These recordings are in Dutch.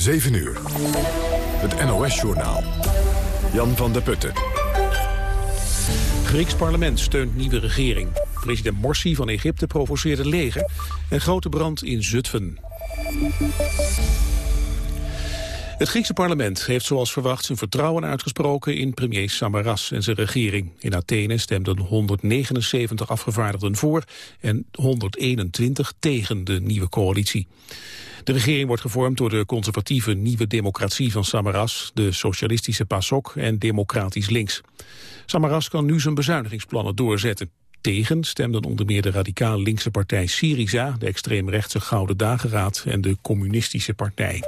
7 uur. Het NOS-journaal. Jan van der Putten. Grieks parlement steunt nieuwe regering. President Morsi van Egypte provoceerde leger. En grote brand in Zutphen. Het Griekse parlement heeft zoals verwacht zijn vertrouwen uitgesproken in premier Samaras en zijn regering. In Athene stemden 179 afgevaardigden voor en 121 tegen de nieuwe coalitie. De regering wordt gevormd door de conservatieve Nieuwe Democratie van Samaras, de socialistische PASOK en Democratisch Links. Samaras kan nu zijn bezuinigingsplannen doorzetten. Tegen stemden onder meer de radicaal linkse partij Syriza, de extreemrechtse Gouden Dageraad en de communistische partij.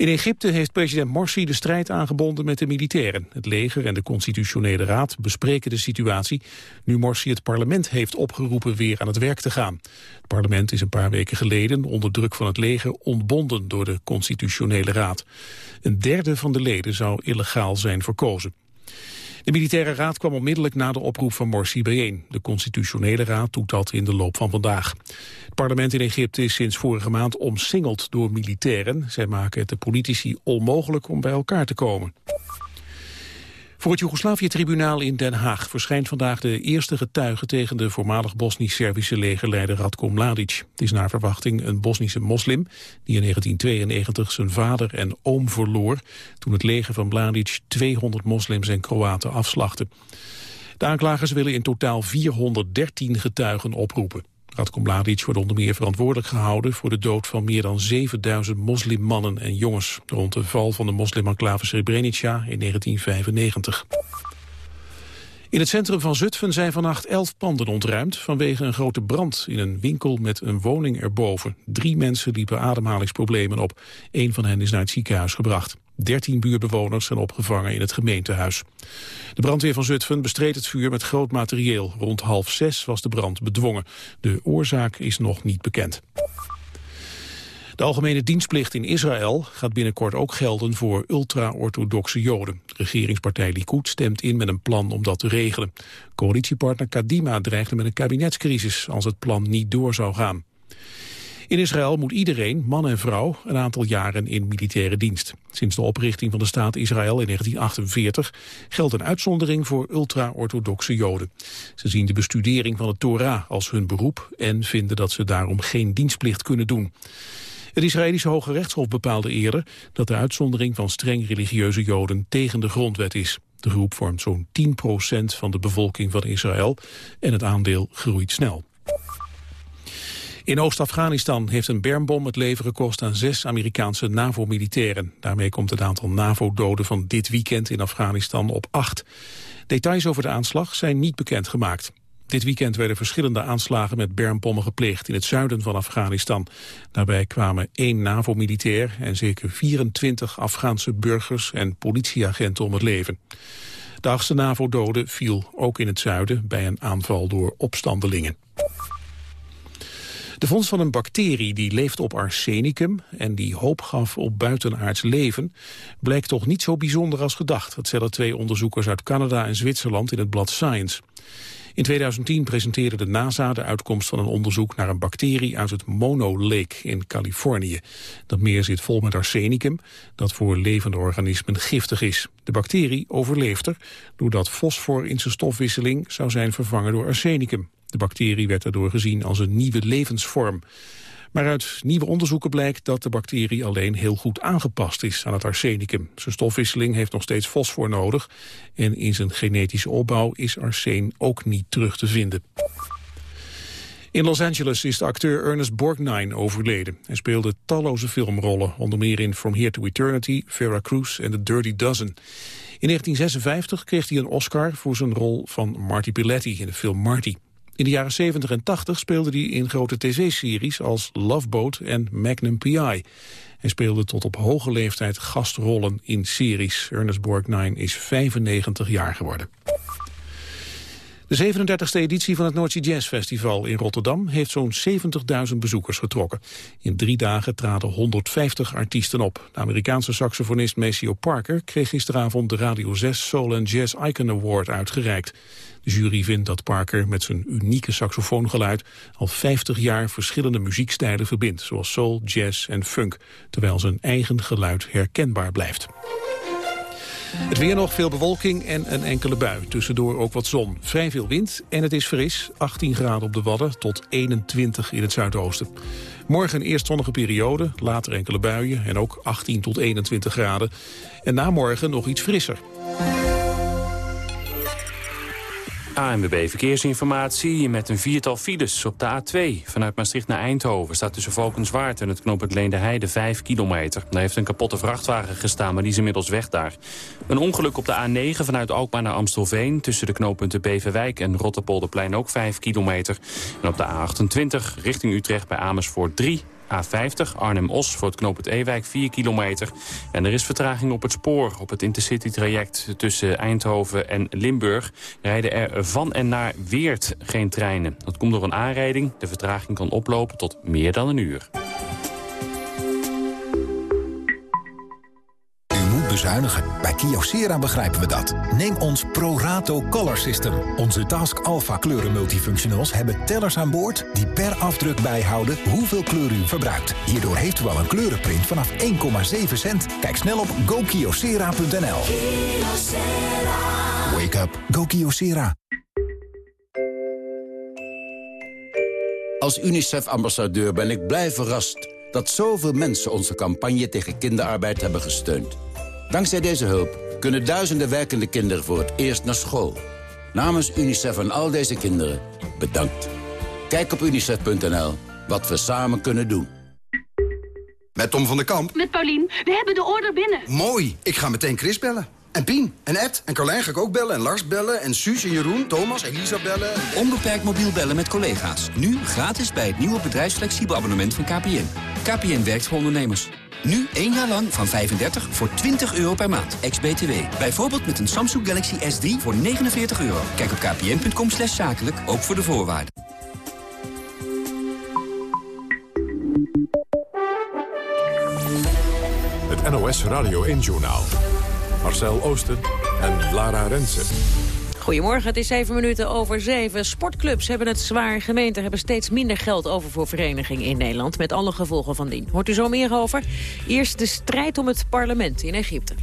In Egypte heeft president Morsi de strijd aangebonden met de militairen. Het leger en de constitutionele raad bespreken de situatie... nu Morsi het parlement heeft opgeroepen weer aan het werk te gaan. Het parlement is een paar weken geleden onder druk van het leger... ontbonden door de constitutionele raad. Een derde van de leden zou illegaal zijn verkozen. De militaire raad kwam onmiddellijk na de oproep van Morsi bijeen. De constitutionele raad doet dat in de loop van vandaag. Het parlement in Egypte is sinds vorige maand omsingeld door militairen. Zij maken het de politici onmogelijk om bij elkaar te komen. Voor het Joegoslavië-tribunaal in Den Haag verschijnt vandaag de eerste getuige tegen de voormalig Bosnisch-Servische legerleider Radko Mladic. Het is naar verwachting een Bosnische moslim die in 1992 zijn vader en oom verloor toen het leger van Mladic 200 moslims en Kroaten afslachtte. De aanklagers willen in totaal 413 getuigen oproepen. Radko wordt onder meer verantwoordelijk gehouden voor de dood van meer dan 7000 moslimmannen en jongens rond de val van de moslimenclave Srebrenica in 1995. In het centrum van Zutphen zijn vannacht elf panden ontruimd vanwege een grote brand in een winkel met een woning erboven. Drie mensen liepen ademhalingsproblemen op. Een van hen is naar het ziekenhuis gebracht. 13 buurbewoners zijn opgevangen in het gemeentehuis. De brandweer van Zutphen bestreed het vuur met groot materieel. Rond half zes was de brand bedwongen. De oorzaak is nog niet bekend. De algemene dienstplicht in Israël gaat binnenkort ook gelden voor ultra-orthodoxe Joden. De regeringspartij Likud stemt in met een plan om dat te regelen. Coalitiepartner Kadima dreigde met een kabinetscrisis als het plan niet door zou gaan. In Israël moet iedereen, man en vrouw, een aantal jaren in militaire dienst. Sinds de oprichting van de staat Israël in 1948 geldt een uitzondering voor ultra-orthodoxe Joden. Ze zien de bestudering van de Torah als hun beroep en vinden dat ze daarom geen dienstplicht kunnen doen. Het Israëlische Hoge Rechtshof bepaalde eerder dat de uitzondering van streng religieuze Joden tegen de grondwet is. De groep vormt zo'n 10% van de bevolking van Israël en het aandeel groeit snel. In Oost-Afghanistan heeft een bermbom het leven gekost aan zes Amerikaanse NAVO-militairen. Daarmee komt het aantal NAVO-doden van dit weekend in Afghanistan op acht. Details over de aanslag zijn niet bekendgemaakt. Dit weekend werden verschillende aanslagen met bermbommen gepleegd in het zuiden van Afghanistan. Daarbij kwamen één NAVO-militair en zeker 24 Afghaanse burgers en politieagenten om het leven. De achtste NAVO-dode viel ook in het zuiden bij een aanval door opstandelingen. De vondst van een bacterie die leeft op arsenicum en die hoop gaf op buitenaards leven, blijkt toch niet zo bijzonder als gedacht. Dat stellen twee onderzoekers uit Canada en Zwitserland in het blad Science. In 2010 presenteerde de NASA de uitkomst van een onderzoek naar een bacterie uit het Mono Lake in Californië. Dat meer zit vol met arsenicum, dat voor levende organismen giftig is. De bacterie overleeft er, doordat fosfor in zijn stofwisseling zou zijn vervangen door arsenicum. De bacterie werd daardoor gezien als een nieuwe levensvorm. Maar uit nieuwe onderzoeken blijkt dat de bacterie alleen heel goed aangepast is aan het arsenicum. Zijn stofwisseling heeft nog steeds fosfor nodig en in zijn genetische opbouw is arsen ook niet terug te vinden. In Los Angeles is de acteur Ernest Borgnine overleden. Hij speelde talloze filmrollen, onder meer in From Here to Eternity, Vera Cruz en The Dirty Dozen. In 1956 kreeg hij een Oscar voor zijn rol van Marty Piletti in de film Marty. In de jaren 70 en 80 speelde hij in grote tv-series als Love Boat en Magnum P.I. Hij speelde tot op hoge leeftijd gastrollen in series. Ernest Borgnine is 95 jaar geworden. De 37e editie van het Noordzee Jazz Festival in Rotterdam heeft zo'n 70.000 bezoekers getrokken. In drie dagen traden 150 artiesten op. De Amerikaanse saxofonist Maceo Parker kreeg gisteravond de Radio 6 Soul and Jazz Icon Award uitgereikt. De jury vindt dat Parker met zijn unieke saxofoongeluid al 50 jaar verschillende muziekstijlen verbindt, zoals soul, jazz en funk, terwijl zijn eigen geluid herkenbaar blijft. Het weer nog, veel bewolking en een enkele bui. Tussendoor ook wat zon. Vrij veel wind en het is fris. 18 graden op de Wadden tot 21 in het zuidoosten. Morgen eerst zonnige periode, later enkele buien... en ook 18 tot 21 graden. En na morgen nog iets frisser. ANWB Verkeersinformatie met een viertal files op de A2. Vanuit Maastricht naar Eindhoven staat tussen Valkenswaard en het knooppunt Leende Heide 5 kilometer. Daar heeft een kapotte vrachtwagen gestaan, maar die is inmiddels weg daar. Een ongeluk op de A9 vanuit Alkmaar naar Amstelveen... tussen de knooppunten Beverwijk en Rotterpolderplein ook 5 kilometer. En op de A28 richting Utrecht bij Amersfoort 3 A50 Arnhem-Os voor het knooppunt Ewijk 4 kilometer. En er is vertraging op het spoor. Op het Intercity-traject tussen Eindhoven en Limburg rijden er van en naar Weert geen treinen. Dat komt door een aanrijding. De vertraging kan oplopen tot meer dan een uur. Bezuinigen. Bij Kyocera begrijpen we dat. Neem ons ProRato Color System. Onze Task Alpha kleuren multifunctionals hebben tellers aan boord... die per afdruk bijhouden hoeveel kleur u verbruikt. Hierdoor heeft u al een kleurenprint vanaf 1,7 cent. Kijk snel op gokyocera.nl. Wake up. Go Kyocera. Als UNICEF-ambassadeur ben ik blij verrast dat zoveel mensen onze campagne tegen kinderarbeid hebben gesteund. Dankzij deze hulp kunnen duizenden werkende kinderen voor het eerst naar school. Namens UNICEF en al deze kinderen, bedankt. Kijk op unicef.nl wat we samen kunnen doen. Met Tom van der Kamp. Met Paulien. We hebben de order binnen. Mooi. Ik ga meteen Chris bellen. En Pien, en Ed, en Carlijn ga ik ook bellen, en Lars bellen, en Suus, en Jeroen, Thomas, Elisa bellen. Onbeperkt mobiel bellen met collega's. Nu gratis bij het nieuwe bedrijfsflexibel abonnement van KPN. KPN werkt voor ondernemers. Nu één jaar lang van 35 voor 20 euro per maand. Ex-BTW. Bijvoorbeeld met een Samsung Galaxy S3 voor 49 euro. Kijk op kpn.com slash zakelijk, ook voor de voorwaarden. Het NOS Radio 1-journaal. Marcel Oosten en Lara Rensen. Goedemorgen, het is zeven minuten over zeven. Sportclubs hebben het zwaar. Gemeenten hebben steeds minder geld over voor verenigingen in Nederland... met alle gevolgen van dien. Hoort u zo meer over? Eerst de strijd om het parlement in Egypte.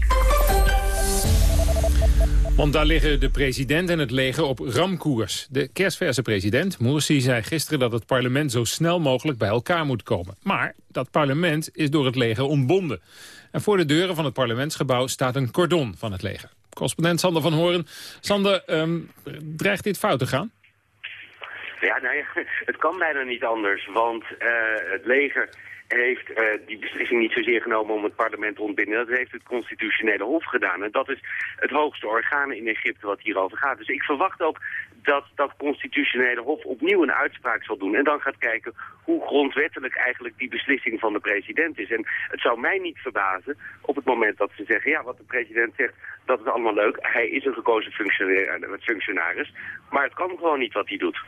Want daar liggen de president en het leger op ramkoers. De kerstverse president, Morsi, zei gisteren dat het parlement zo snel mogelijk bij elkaar moet komen. Maar dat parlement is door het leger ontbonden. En voor de deuren van het parlementsgebouw staat een cordon van het leger. Correspondent Sander van Horen. Sander, um, dreigt dit fout te gaan? Ja, het kan bijna niet anders, want uh, het leger heeft uh, die beslissing niet zozeer genomen om het parlement te ontbinden. Dat heeft het constitutionele hof gedaan. En dat is het hoogste orgaan in Egypte wat hierover gaat. Dus ik verwacht ook dat dat constitutionele hof opnieuw een uitspraak zal doen. En dan gaat kijken hoe grondwettelijk eigenlijk die beslissing van de president is. En het zou mij niet verbazen op het moment dat ze zeggen... ja, wat de president zegt, dat is allemaal leuk. Hij is een gekozen functionaris. Maar het kan gewoon niet wat hij doet.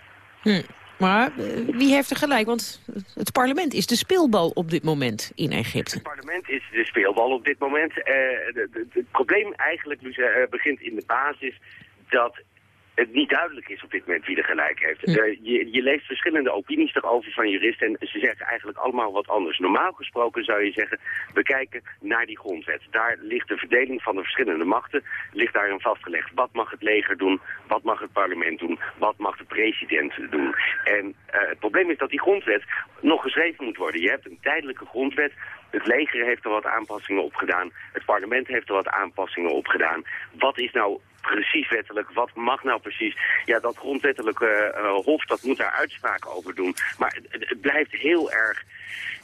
Hm. Maar eh, wie heeft er gelijk? Want het parlement is de speelbal op dit moment in Egypte. Het parlement is de speelbal op dit moment. Uh, het probleem eigenlijk begint in de basis dat het niet duidelijk is op dit moment wie er gelijk heeft. Uh, je, je, leest verschillende opinies erover van juristen en ze zeggen eigenlijk allemaal wat anders. Normaal gesproken zou je zeggen, we kijken naar die grondwet. Daar ligt de verdeling van de verschillende machten, ligt daarin vastgelegd. Wat mag het leger doen, wat mag het parlement doen, wat mag de president doen. En uh, het probleem is dat die grondwet nog geschreven moet worden. Je hebt een tijdelijke grondwet, het leger heeft er wat aanpassingen op gedaan. Het parlement heeft er wat aanpassingen op gedaan. Wat is nou precies wettelijk? Wat mag nou precies? Ja, dat grondwettelijke uh, hof, dat moet daar uitspraken over doen. Maar het blijft heel erg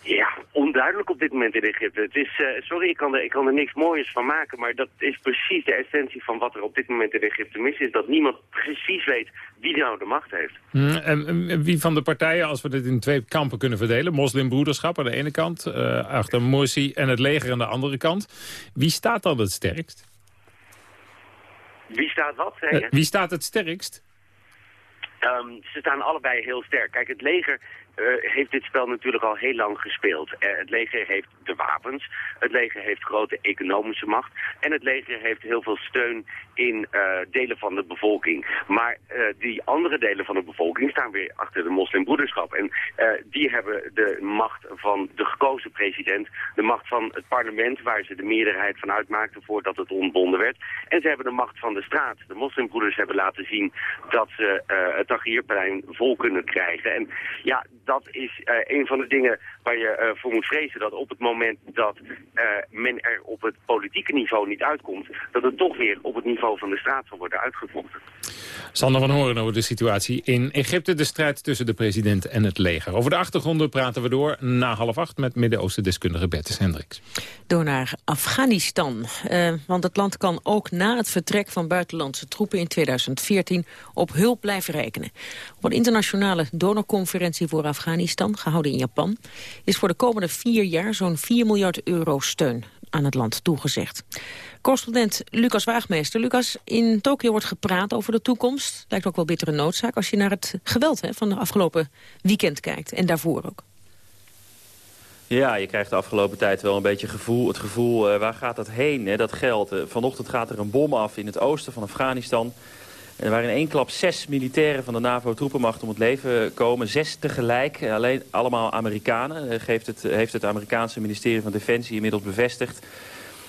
ja, onduidelijk op dit moment in Egypte. Het is, uh, sorry, ik kan, er, ik kan er niks moois van maken, maar dat is precies de essentie van wat er op dit moment in Egypte mis is. Dat niemand precies weet wie nou de macht heeft. Hmm, en, wie van de partijen, als we dit in twee kampen kunnen verdelen, moslimbroederschap aan de ene kant, uh, achter Morsi en het leger aan de andere kant, wie staat dan het sterkst? Wie staat wat, uh, wie staat het sterkst? Ehm, ze staan allebei heel sterk. Kijk, het leger uh, heeft dit spel natuurlijk al heel lang gespeeld. Uh, het leger heeft de wapens, het leger heeft grote economische macht en het leger heeft heel veel steun in uh, delen van de bevolking. Maar die andere delen van de bevolking staan weer achter de moslimbroederschap. En die hebben de macht van de gekozen president, de macht van het parlement waar ze de meerderheid van uitmaakten voordat het ontbonden werd. En ze hebben de macht van de straat. De moslimbroeders hebben laten zien dat ze het Tahrirplein vol kunnen krijgen. En ja, dat is uh, een van de dingen waar je uh, voor moet vrezen. Dat op het moment dat uh, men er op het politieke niveau niet uitkomt... dat het toch weer op het niveau van de straat zal worden uitgevochten. Sander van Horen over de situatie in Egypte. De strijd tussen de president en het leger. Over de achtergronden praten we door na half acht... met Midden-Oosten-deskundige Bertus Hendricks. Door naar Afghanistan. Uh, want het land kan ook na het vertrek van buitenlandse troepen in 2014... op hulp blijven rekenen. Op een internationale donorconferentie voor Afghanistan... gehouden in Japan... is voor de komende vier jaar zo'n 4 miljard euro steun aan het land toegezegd. Correspondent Lucas Waagmeester. Lucas, in Tokio wordt gepraat over de toekomst. Lijkt ook wel bittere noodzaak als je naar het geweld hè, van de afgelopen weekend kijkt. En daarvoor ook. Ja, je krijgt de afgelopen tijd wel een beetje gevoel, het gevoel... Uh, waar gaat dat heen, hè, dat geld? Uh, vanochtend gaat er een bom af in het oosten van Afghanistan... Er waren in één klap zes militairen van de NAVO-troepenmacht om het leven komen. Zes tegelijk, alleen allemaal Amerikanen. Eh, geeft het, heeft het Amerikaanse ministerie van Defensie inmiddels bevestigd.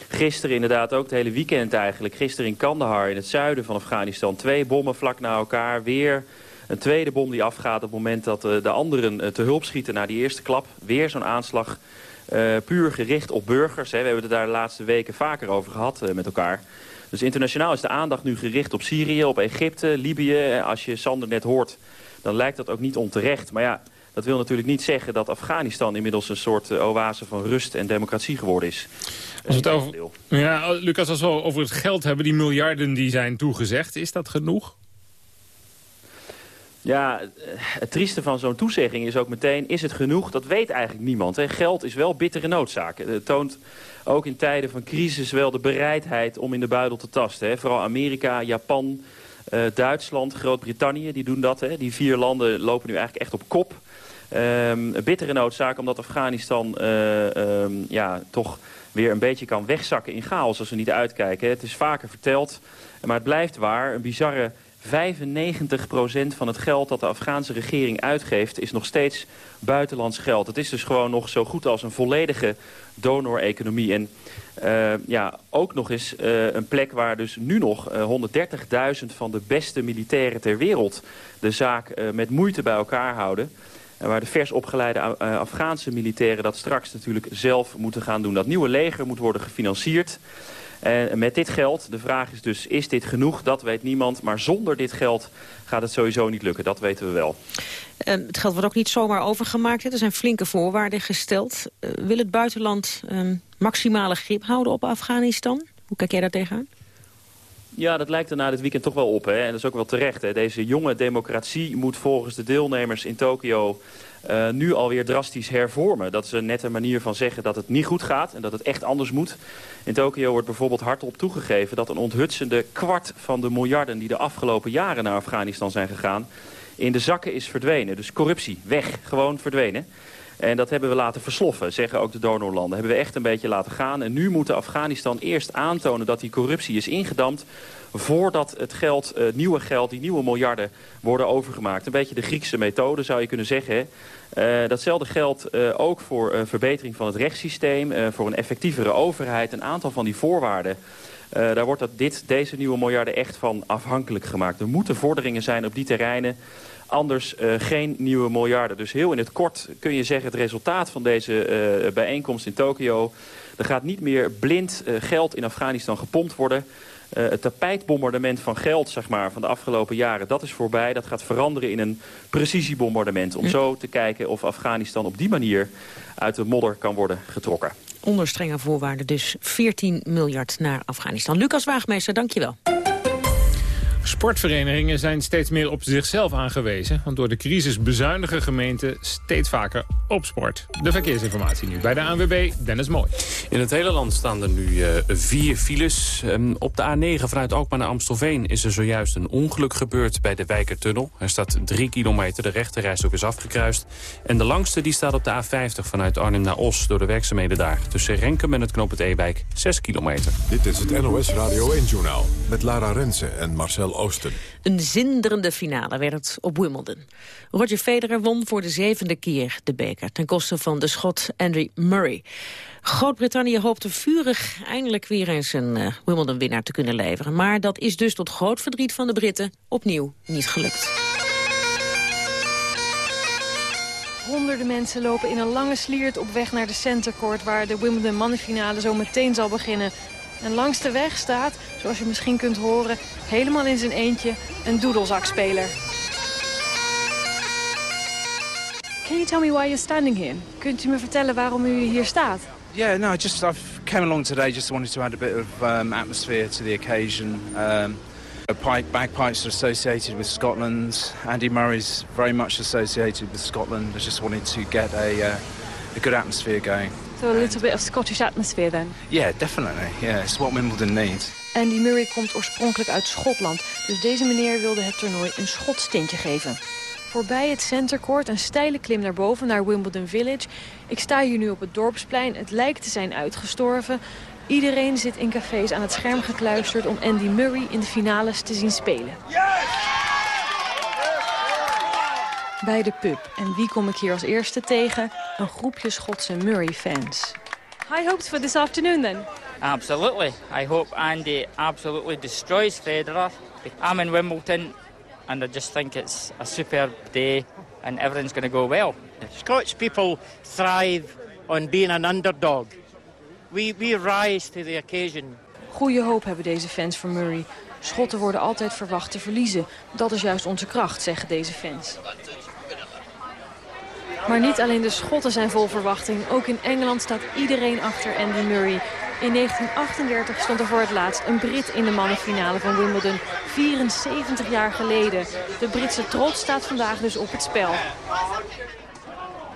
Gisteren inderdaad ook, het hele weekend eigenlijk. Gisteren in Kandahar, in het zuiden van Afghanistan. Twee bommen vlak na elkaar. Weer een tweede bom die afgaat op het moment dat eh, de anderen eh, te hulp schieten na die eerste klap. Weer zo'n aanslag. Puur gericht op burgers. Hè. We hebben het daar de laatste weken vaker over gehad met elkaar. Dus internationaal is de aandacht nu gericht op Syrië, op Egypte, Libië. Als je Sander net hoort, dan lijkt dat ook niet onterecht. Maar ja, dat wil natuurlijk niet zeggen dat Afghanistan inmiddels een soort uh, oase van rust en democratie geworden is. Als we het over, ja, Lucas, als we over het geld hebben, die miljarden die zijn toegezegd, is dat genoeg? Ja, het trieste van zo'n toezegging is ook meteen, is het genoeg? Dat weet eigenlijk niemand. Hè? Geld is wel bittere noodzaak. Het toont ook in tijden van crisis wel de bereidheid om in de buidel te tasten. Hè? Vooral Amerika, Japan, uh, Duitsland, Groot-Brittannië, die doen dat. Hè? Die vier landen lopen nu eigenlijk echt op kop. Um, een bittere noodzaak omdat Afghanistan uh, um, ja, toch weer een beetje kan wegzakken in chaos als we niet uitkijken. Het is vaker verteld, maar het blijft waar. Een bizarre 95% van het geld dat de Afghaanse regering uitgeeft... is nog steeds buitenlands geld. Het is dus gewoon nog zo goed als een volledige donor-economie. En uh, ja, ook nog eens uh, een plek waar dus nu nog uh, 130.000 van de beste militairen ter wereld... de zaak met moeite bij elkaar houden. En waar de vers opgeleide Afghaanse militairen dat straks natuurlijk zelf moeten gaan doen. Dat nieuwe leger moet worden gefinancierd... En met dit geld, de vraag is dus, is dit genoeg? Dat weet niemand. Maar zonder dit geld gaat het sowieso niet lukken. Dat weten we wel. Uh, het geld wordt ook niet zomaar overgemaakt. Er zijn flinke voorwaarden gesteld. Uh, wil het buitenland uh, maximale grip houden op Afghanistan? Hoe kijk jij daar tegenaan? Ja, dat lijkt er na dit weekend toch wel op. Hè? En dat is ook wel terecht. Hè? Deze jonge democratie moet volgens de deelnemers in Tokio uh, nu alweer drastisch hervormen. Dat is een nette manier van zeggen dat het niet goed gaat en dat het echt anders moet. In Tokio wordt bijvoorbeeld hardop toegegeven dat een onthutsende kwart van de miljarden die de afgelopen jaren naar Afghanistan zijn gegaan in de zakken is verdwenen. Dus corruptie, weg, gewoon verdwenen. En dat hebben we laten versloffen, zeggen ook de donorlanden. Hebben we echt een beetje laten gaan. En nu moet Afghanistan eerst aantonen dat die corruptie is ingedampt voordat het geld, uh, nieuwe geld, die nieuwe miljarden worden overgemaakt. Een beetje de Griekse methode zou je kunnen zeggen. Uh, datzelfde geldt uh, ook voor verbetering van het rechtssysteem, voor een effectievere overheid. Een aantal van die voorwaarden, daar wordt dat dit, deze nieuwe miljarden echt van afhankelijk gemaakt. Er moeten vorderingen zijn op die terreinen. Anders geen nieuwe miljarden. Dus heel in het kort kun je zeggen... het resultaat van deze bijeenkomst in Tokio... er gaat niet meer blind geld in Afghanistan gepompt worden... Uh, het tapijtbombardement van geld zeg maar, van de afgelopen jaren, dat is voorbij. Dat gaat veranderen in een precisiebombardement. Om zo te kijken of Afghanistan op die manier uit de modder kan worden getrokken. Onder strenge voorwaarden dus 14 miljard naar Afghanistan. Lucas Waagmeester, dankjewel Sportverenigingen zijn steeds meer op zichzelf aangewezen. Want door de crisis bezuinigen gemeenten steeds vaker op sport. De verkeersinformatie nu bij de ANWB, Dennis Mooi. In het hele land staan er nu uh, vier files. Um, op de A9 vanuit Alkmaar naar Amstelveen is er zojuist een ongeluk gebeurd bij de Wijkertunnel. Er staat drie kilometer, de rechterreis ook is afgekruist. En de langste die staat op de A50 vanuit Arnhem naar Os door de werkzaamheden daar. Tussen Renkum en het knooppunt Ewijk, 6 kilometer. Dit is het NOS Radio 1-journaal met Lara Rensen en Marcel Oosten. Een zinderende finale werd het op Wimbledon. Roger Federer won voor de zevende keer de beker... ten koste van de schot Andy Murray. Groot-Brittannië hoopte vurig eindelijk weer eens een uh, Wimbledon-winnaar te kunnen leveren. Maar dat is dus tot groot verdriet van de Britten opnieuw niet gelukt. Honderden mensen lopen in een lange sliert op weg naar de centercourt... waar de Wimbledon mannenfinale zo meteen zal beginnen. En langs de weg staat, zoals je misschien kunt horen... helemaal in zijn eentje een doedelzakspeler. Can you tell me why you're standing here? Kunt u me vertellen waarom u hier staat? Yeah, no, just I've came along today just wanted to add a bit of um, atmosphere to the occasion. Um, pipe, bagpipes are associated with Scotland. Andy Murray's very much associated with Scotland. I just wanted to get a, uh, a good atmosphere going. So a little bit of Scottish atmosphere then? Yeah, definitely. Yeah, it's what Wimbledon needs. Andy Murray komt oorspronkelijk uit Schotland. Dus deze meneer wilde het toernooi een Schots tintje geven. Voorbij het centercourt, een steile klim naar boven, naar Wimbledon Village. Ik sta hier nu op het dorpsplein. Het lijkt te zijn uitgestorven. Iedereen zit in cafés aan het scherm gekluisterd om Andy Murray in de finales te zien spelen. Bij de pub. En wie kom ik hier als eerste tegen? Een groepje Schotse Murray-fans. High hopes for this afternoon then? Absolutely. I hope Andy absolutely destroys Federer. I'm in Wimbledon and I just think it's a superb day and everything's going to go well. Scottish people thrive on being an underdog. We, we rise to the occasion. Goeie hoop hebben deze fans voor Murray. Schotten worden altijd verwacht te verliezen. Dat is juist onze kracht, zeggen deze fans. Maar niet alleen de Schotten zijn vol verwachting. Ook in Engeland staat iedereen achter Andy Murray. In 1938 stond er voor het laatst een Brit in de mannenfinale van Wimbledon. 74 jaar geleden. De Britse trots staat vandaag dus op het spel.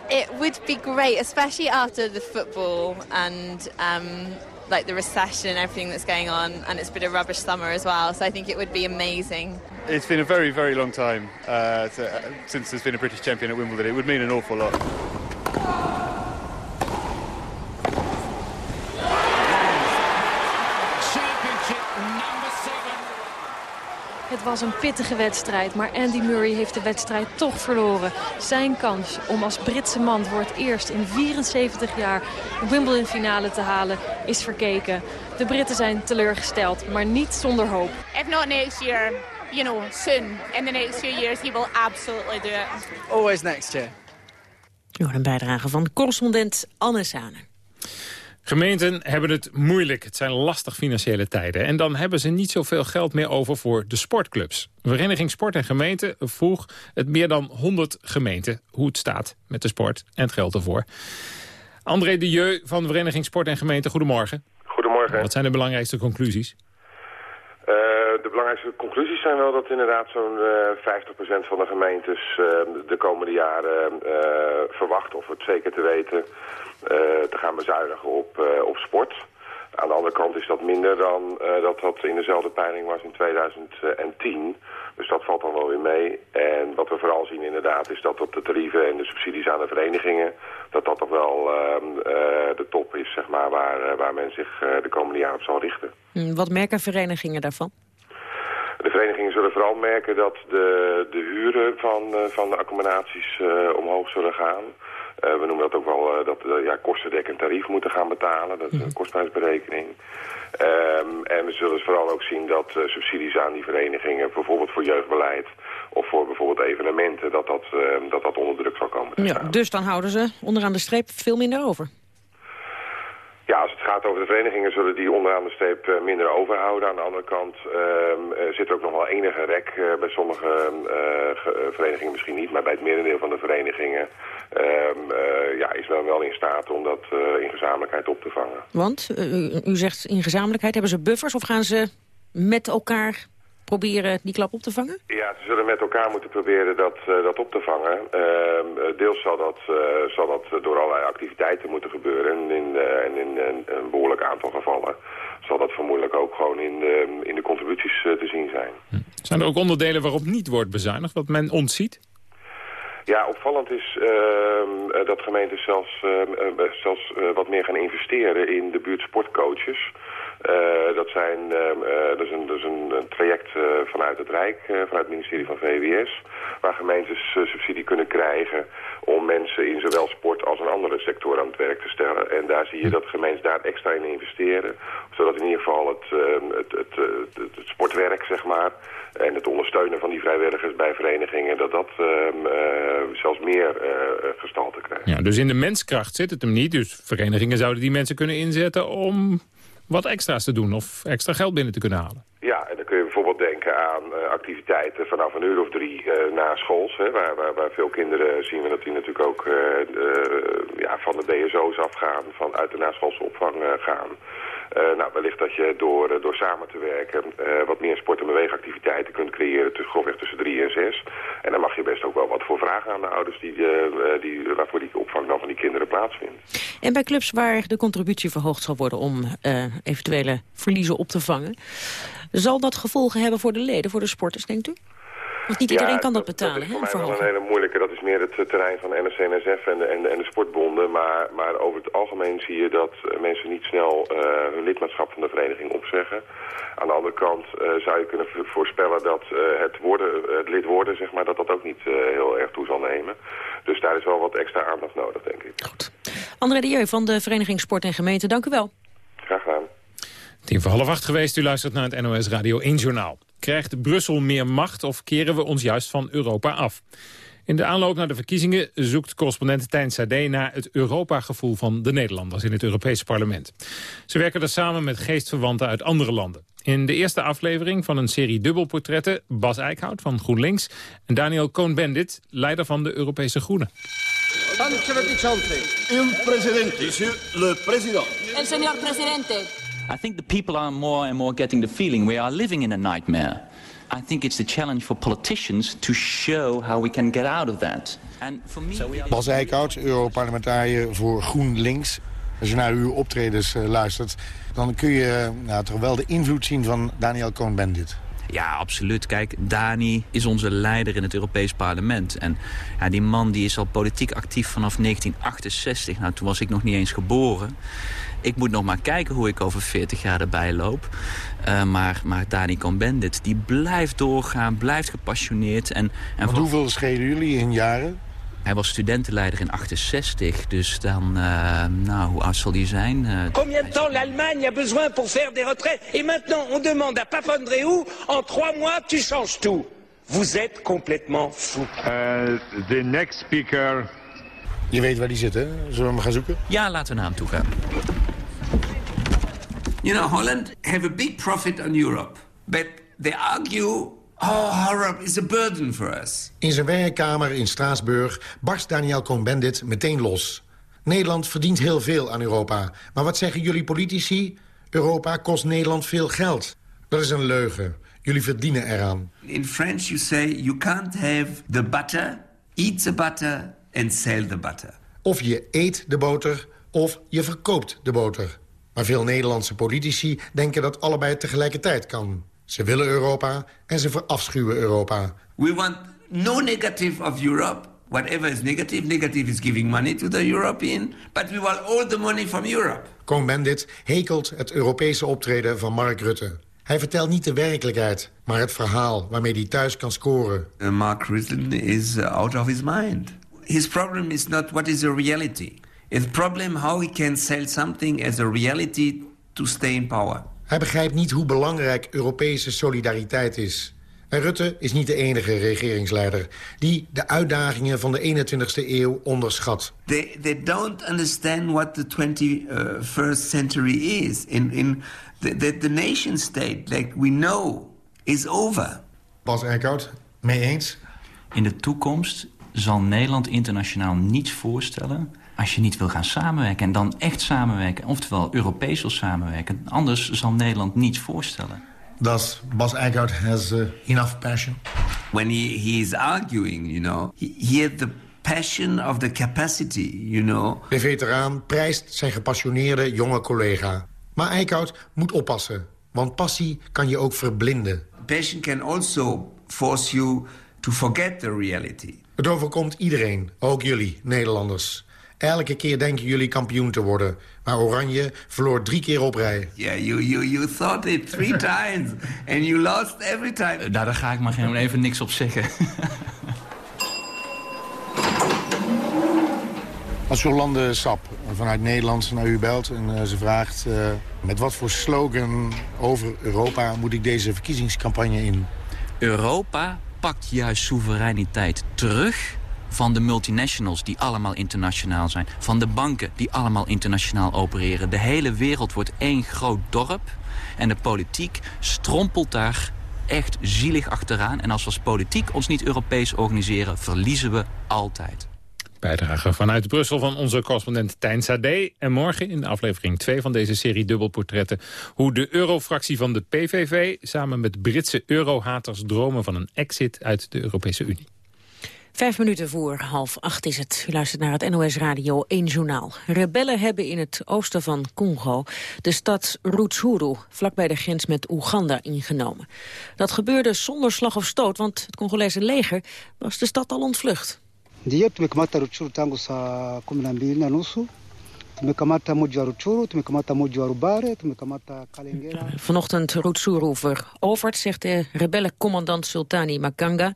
It would be great, especially after the football and um, like the recession and everything that's going on. And it's been a rubbish summer as well, so I think it would be amazing. It's been a very, very long time uh, to, uh, since there's been a British champion at Wimbledon. It would mean an awful lot. Was een pittige wedstrijd, maar Andy Murray heeft de wedstrijd toch verloren. Zijn kans om als Britse man voor het eerst in 74 jaar de Wimbledon-finale te halen is verkeken. De Britten zijn teleurgesteld, maar niet zonder hoop. If not next year, you know, soon, in the next few years, he will absolutely do it. Always next year. een bijdrage van correspondent Anne Sanen. Gemeenten hebben het moeilijk. Het zijn lastig financiële tijden. En dan hebben ze niet zoveel geld meer over voor de sportclubs. Vereniging Sport en Gemeente vroeg het meer dan 100 gemeenten... hoe het staat met de sport en het geld ervoor. André de Jeu van Vereniging Sport en Gemeente, goedemorgen. Goedemorgen. Wat zijn de belangrijkste conclusies? Uh, de belangrijkste conclusies zijn wel dat inderdaad zo'n uh, 50% van de gemeentes uh, de komende jaren verwacht, of het zeker te weten, te gaan bezuinigen op, op sport. Aan de andere kant is dat minder dan dat dat in dezelfde peiling was in 2010. Dus dat valt dan wel weer mee. En wat we vooral zien inderdaad is dat op de tarieven en de subsidies aan de verenigingen... dat dat toch wel de top is, zeg maar, waar, waar men zich de komende jaren op zal richten. Hm, wat merken verenigingen daarvan? De verenigingen zullen vooral merken dat de, de huren van, van de accommodaties uh, omhoog zullen gaan. Uh, we noemen dat ook wel dat we ja, kostendekkend tarief moeten gaan betalen. Dat is een kostprijsberekening. Um, en we zullen vooral ook zien dat subsidies aan die verenigingen, bijvoorbeeld voor jeugdbeleid of voor bijvoorbeeld evenementen, dat dat, dat, dat onder druk zal komen te staan. Ja, dus dan houden ze onderaan de streep veel minder over. Ja, als het gaat over de verenigingen zullen die onderaan de streep uh, minder overhouden. Aan de andere kant uh, zit er ook nog wel enige rek uh, bij sommige verenigingen misschien niet. Maar bij het merendeel van de verenigingen ehm, ja, is men wel in staat om dat in gezamenlijkheid op te vangen. Want, u zegt in gezamenlijkheid, hebben ze buffers of gaan ze met elkaar proberen die klap op te vangen? Ja, ze zullen met elkaar moeten proberen dat, dat op te vangen. Ehm, deels zal dat, zal dat door allerlei activiteiten moeten gebeuren. En in, en in een behoorlijk aantal gevallen zal dat vermoedelijk ook gewoon in de, in de contributies te zien zijn. Hm. Zijn er ook onderdelen waarop niet wordt bezuinigd, wat men ontziet? Ja, opvallend is uh, dat gemeentes zelfs, uh, zelfs uh, wat meer gaan investeren in de buurtsportcoaches. Uh, dat, zijn, uh, dat is een, dat is een, traject uh, vanuit het Rijk, vanuit het ministerie van VWS... waar gemeentes subsidie kunnen krijgen om mensen in zowel sport als een andere sector aan het werk te stellen. En daar zie je dat gemeentes daar extra in investeren. Zodat in ieder geval het, het, het, het, het sportwerk, zeg maar, en het ondersteunen van die vrijwilligers bij verenigingen... dat dat zelfs meer gestalte krijgt. Ja, dus in de menskracht zit het hem niet. Dus verenigingen zouden die mensen kunnen inzetten om wat extra's te doen of extra geld binnen te kunnen halen. Ja, en dan kun je bijvoorbeeld denken aan uh, activiteiten vanaf een uur of drie uh, na schools. Hè, waar, waar, waar, veel kinderen zien we dat die natuurlijk ook uh, ja, van de DSO's afgaan, van uit de naschoolse opvang gaan. Nou, wellicht dat je door, door samen te werken wat meer sport- en beweegactiviteiten kunt creëren tussen, grofweg tussen drie en zes. En dan mag je best ook wel wat voor vragen aan de ouders die, uh, die, waarvoor die opvang dan van die kinderen plaatsvindt. En bij clubs waar de contributie verhoogd zal worden om eventuele verliezen op te vangen, zal dat gevolgen hebben voor de leden, voor de sporters, denkt u? Want niet iedereen kan dat betalen, hè? Dat is voor mij wel een hele moeilijke. Dat is meer het terrein van NRC, NSF en de, en, en de sportbonden. Maar, maar over het algemeen zie je dat uh, mensen niet snel uh, hun lidmaatschap van de vereniging opzeggen. Aan de andere kant uh, zou je kunnen voorspellen dat het, worden, het lid worden, zeg maar, dat dat ook niet heel erg toe zal nemen. Dus daar is wel wat extra aandacht nodig, denk ik. Goed. André de Jeu van de Vereniging Sport en Gemeente, dank u wel. Tien voor half acht geweest, u luistert naar het NOS Radio 1 Journaal. Krijgt Brussel meer macht of keren we ons juist van Europa af? In de aanloop naar de verkiezingen zoekt correspondent Tijn Sade naar het Europa-gevoel van de Nederlanders in het Europese parlement. Ze werken er samen met geestverwanten uit andere landen. In de eerste aflevering van een serie dubbelportretten Bas Eickhout van GroenLinks en Daniel Cohn-Bendit, leider van de Europese Groenen. Il presidente, le president. El señor presidente. I think the people are more and more getting the feeling we are living in a nightmare. I think it's the challenge for politicians to show how we can get out of that. And for me... Bas Eickhout, Europarlementariër voor GroenLinks. Als je naar uw optredens uh, luistert, dan kun je nou, toch wel de invloed zien van Daniel Cohn-Bendit. Ja, absoluut. Kijk, Dani is onze leider in het Europees Parlement. En ja, die man die is al politiek actief vanaf 1968. Nou, toen was ik nog niet eens geboren. Ik moet nog maar kijken hoe ik over 40 jaar erbij loop. Uh, maar, maar Dani Cohn-Bendit, die blijft doorgaan, blijft gepassioneerd. En, en Want hoeveel schelen jullie in jaren? Hij was studentenleider in 68, dus dan, uh, nou, hoe oud zal hij zijn? Uh, Combien de temps l'Allemagne a besoin pour faire des retraites Et maintenant, on demande à Papandreou, en trois mois, tu changes tout. Vous êtes complètement fou. the next speaker... Je weet waar die zit, hè? Zullen we hem gaan zoeken? Ja, laten we naar hem toe gaan. You know, Holland have a big profit on Europe. But they argue Oh, Europe is a burden for us. In zijn werkkamer in Straatsburg barst Daniel Cohn-Bendit meteen los. Nederland verdient heel veel aan Europa. Maar wat zeggen jullie politici? Europa kost Nederland veel geld. Dat is een leugen. Jullie verdienen eraan. In French you say you can't have the butter, eat the butter and sell the butter. Of je eet de boter of je verkoopt de boter. Maar veel Nederlandse politici denken dat allebei tegelijkertijd kan. Ze willen Europa en ze verafschuwen Europa. We want no negative of Europe. Whatever is negative, negative is giving money to the European. But we want all the money from Europe. Cohn-Bendit hekelt het Europese optreden van Mark Rutte. Hij vertelt niet de werkelijkheid, maar het verhaal waarmee hij thuis kan scoren. Uh, Mark Rutte is uh, out of his mind. His problem is not what is the reality. His problem how he can sell something as a reality to stay in power. Hij begrijpt niet hoe belangrijk Europese solidariteit is. En Rutte is niet de enige regeringsleider die de uitdagingen van de 21ste eeuw onderschat. They, they don't understand what the 21st century is. In, in the, the, the nation state, like we know, is over. Bas Eickhout, mee eens? In de toekomst zal Nederland internationaal niets voorstellen als je niet wil gaan samenwerken en dan echt samenwerken... oftewel Europees wil samenwerken, anders zal Nederland niets voorstellen. Does Bas Eickhout has uh, enough passion? When he, he is arguing, you know, he, he has the passion of the capacity, you know. De veteraan prijst zijn gepassioneerde jonge collega. Maar Eickhout moet oppassen, want passie kan je ook verblinden. Passion can also force you to forget the reality. Het overkomt iedereen, ook jullie, Nederlanders. Elke keer denken jullie kampioen te worden. Maar Oranje verloor drie keer op rij. Yeah, you, you, you thought it three times. And you lost every time. Nou, daar ga ik maar geen even niks op zeggen. Als Jolande Sap vanuit Nederland naar u belt en uh, ze vraagt... Uh, met wat voor slogan over Europa moet ik deze verkiezingscampagne in? Europa pakt juist soevereiniteit terug van de multinationals die allemaal internationaal zijn. Van de banken die allemaal internationaal opereren. De hele wereld wordt één groot dorp. En de politiek strompelt daar echt zielig achteraan. En als we als politiek ons niet Europees organiseren, verliezen we altijd. Bijdrage vanuit Brussel van onze correspondent Tijn Sade. En morgen in aflevering 2 van deze serie Dubbelportretten... hoe de eurofractie van de PVV samen met Britse eurohaters dromen van een exit uit de Europese Unie. Vijf minuten voor half acht is het. U luistert naar het NOS Radio 1 Journaal. Rebellen hebben in het oosten van Congo de stad Rutshuru... vlakbij de grens met Oeganda ingenomen. Dat gebeurde zonder slag of stoot, want het Congolese leger was de stad al ontvlucht. Tumekamata moji wa Rutshuru, tumekamata moji wa Rubare, tumekamata Kalengera. Vanochtend veroverd, zegt de rebellencommandant Sultani Makanga.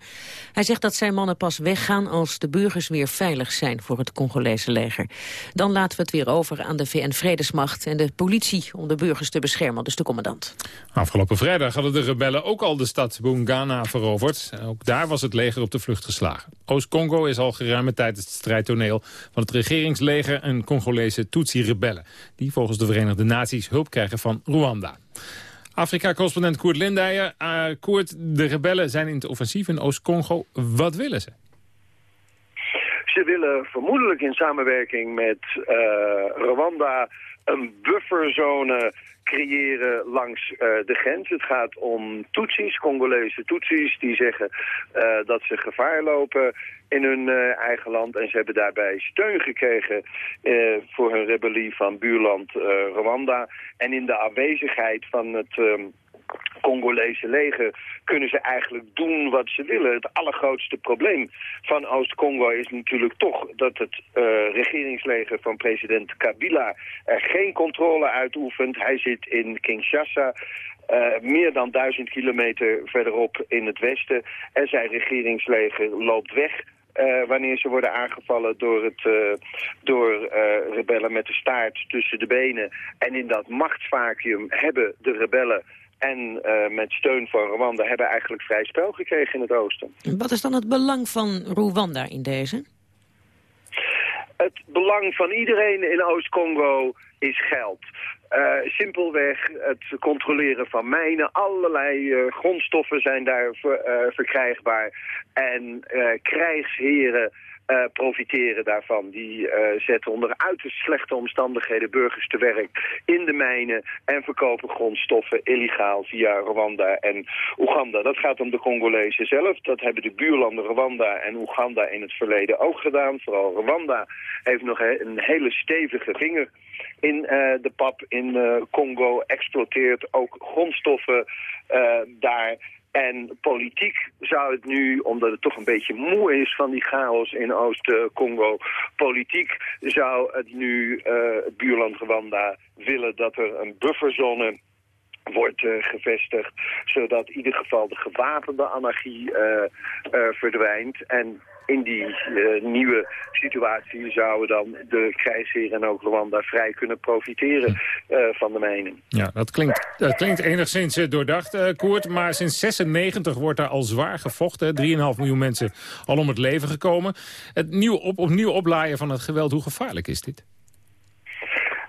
Hij zegt dat zijn mannen pas weggaan als de burgers weer veilig zijn voor het Congolese leger. Dan laten we het weer over aan de VN-vredesmacht en de politie om de burgers te beschermen, dus de commandant. Afgelopen vrijdag hadden de rebellen ook al de stad Bungana veroverd. Ook daar was het leger op de vlucht geslagen. Oost-Congo is al geruime tijd het strijdtoneel van het regeringsleger en Congolese Tutsi-rebellen... die volgens de Verenigde Naties hulp krijgen van Rwanda. Afrika-correspondent Koert Lindijer. Uh, Koert, de rebellen zijn in het offensief in Oost-Congo. Wat willen ze? Ze willen vermoedelijk in samenwerking met uh, Rwanda een bufferzone creëren langs uh, de grens. Het gaat om Tutsis, Congolese Tutsis, die zeggen uh, dat ze gevaar lopen in hun uh, eigen land. En ze hebben daarbij steun gekregen voor hun rebellie van buurland Rwanda. En in de afwezigheid van het... Um, Congolese leger kunnen ze eigenlijk doen wat ze willen. Het allergrootste probleem van Oost-Congo is natuurlijk toch dat het uh, regeringsleger van president Kabila er geen controle uitoefent. Hij zit in Kinshasa. Uh, meer dan duizend kilometer verderop in het westen. En zijn regeringsleger loopt weg uh, wanneer ze worden aangevallen door, het, door rebellen met de staart tussen de benen. En in dat machtsvacuum hebben de rebellen en met steun van Rwanda hebben eigenlijk vrij spel gekregen in het oosten. Wat is dan het belang van Rwanda in deze? Het belang van iedereen in Oost-Congo is geld. Uh, simpelweg het controleren van mijnen. Allerlei uh, grondstoffen zijn daar ver, verkrijgbaar. En krijgsheren uh, profiteren daarvan. Die uh, zetten onder uiterst slechte omstandigheden burgers te werk in de mijnen en verkopen grondstoffen illegaal via Rwanda en Oeganda. Dat gaat om de Congolezen zelf. Dat hebben de buurlanden Rwanda en Oeganda in het verleden ook gedaan. Vooral Rwanda heeft nog een hele stevige vinger in uh, de pap in Congo, exploiteert ook grondstoffen daar en politiek zou het nu, omdat het toch een beetje moe is van die chaos in Oost-Congo, politiek zou het nu het buurland Rwanda willen dat er een bufferzone wordt uh, gevestigd, zodat in ieder geval de gewapende anarchie uh, uh, verdwijnt. En in die uh, nieuwe situatie zouden dan de krijgsheren en ook Rwanda vrij kunnen profiteren uh, van de mijnen. Ja, dat klinkt, dat klinkt enigszins uh, doordacht, Koert. Maar sinds 96 wordt daar al zwaar gevochten. 3,5 miljoen mensen al om het leven gekomen. Het nieuw op, opnieuw oplaaien van het geweld, hoe gevaarlijk is dit?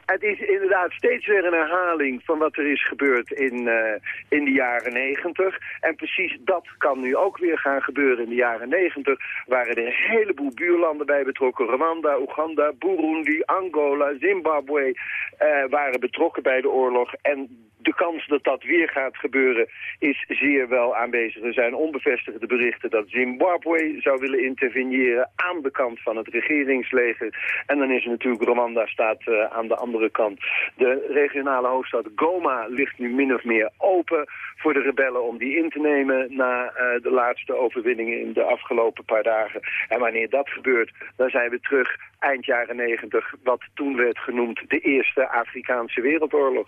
Het is inderdaad steeds weer een herhaling van wat er is gebeurd in, uh, in de jaren negentig. En precies dat kan nu ook weer gaan gebeuren in de jaren negentig. Waren er een heleboel buurlanden bij betrokken. Rwanda, Oeganda, Burundi, Angola, Zimbabwe uh, waren betrokken bij de oorlog. En de kans dat dat weer gaat gebeuren is zeer wel aanwezig. Er zijn onbevestigde berichten dat Zimbabwe zou willen interveneren aan de kant van het regeringsleger. En dan is natuurlijk Rwanda staat uh, aan de andere kant. De regionale hoofdstad Goma ligt nu min of meer open voor de rebellen om die in te nemen na uh, de laatste overwinningen in de afgelopen paar dagen. En wanneer dat gebeurt, dan zijn we terug eind jaren negentig, wat toen werd genoemd de Eerste Afrikaanse Wereldoorlog.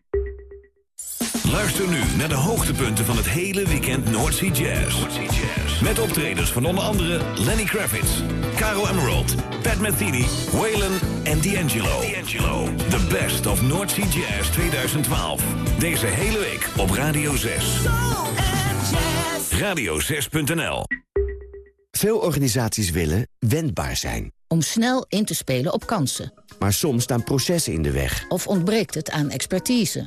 Luister nu naar de hoogtepunten van het hele weekend Noordsea Jazz. Met optredens van onder andere Lenny Kravitz, Caro Emerald, Pat Metheny, Waylon en D'Angelo. The best of Noordsea Jazz 2012. Deze hele week op Radio 6. Radio6.nl Veel organisaties willen wendbaar zijn. Om snel in te spelen op kansen. Maar soms staan processen in de weg. Of ontbreekt het aan expertise.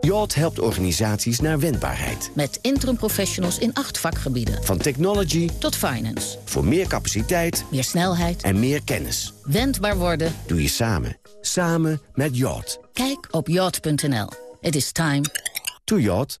Yacht helpt organisaties naar wendbaarheid. Met interim professionals in acht vakgebieden. Van technology tot finance. Voor meer capaciteit, meer snelheid en meer kennis. Wendbaar worden doe je samen. Samen met Yacht. Kijk op yacht.nl. It is time to yacht.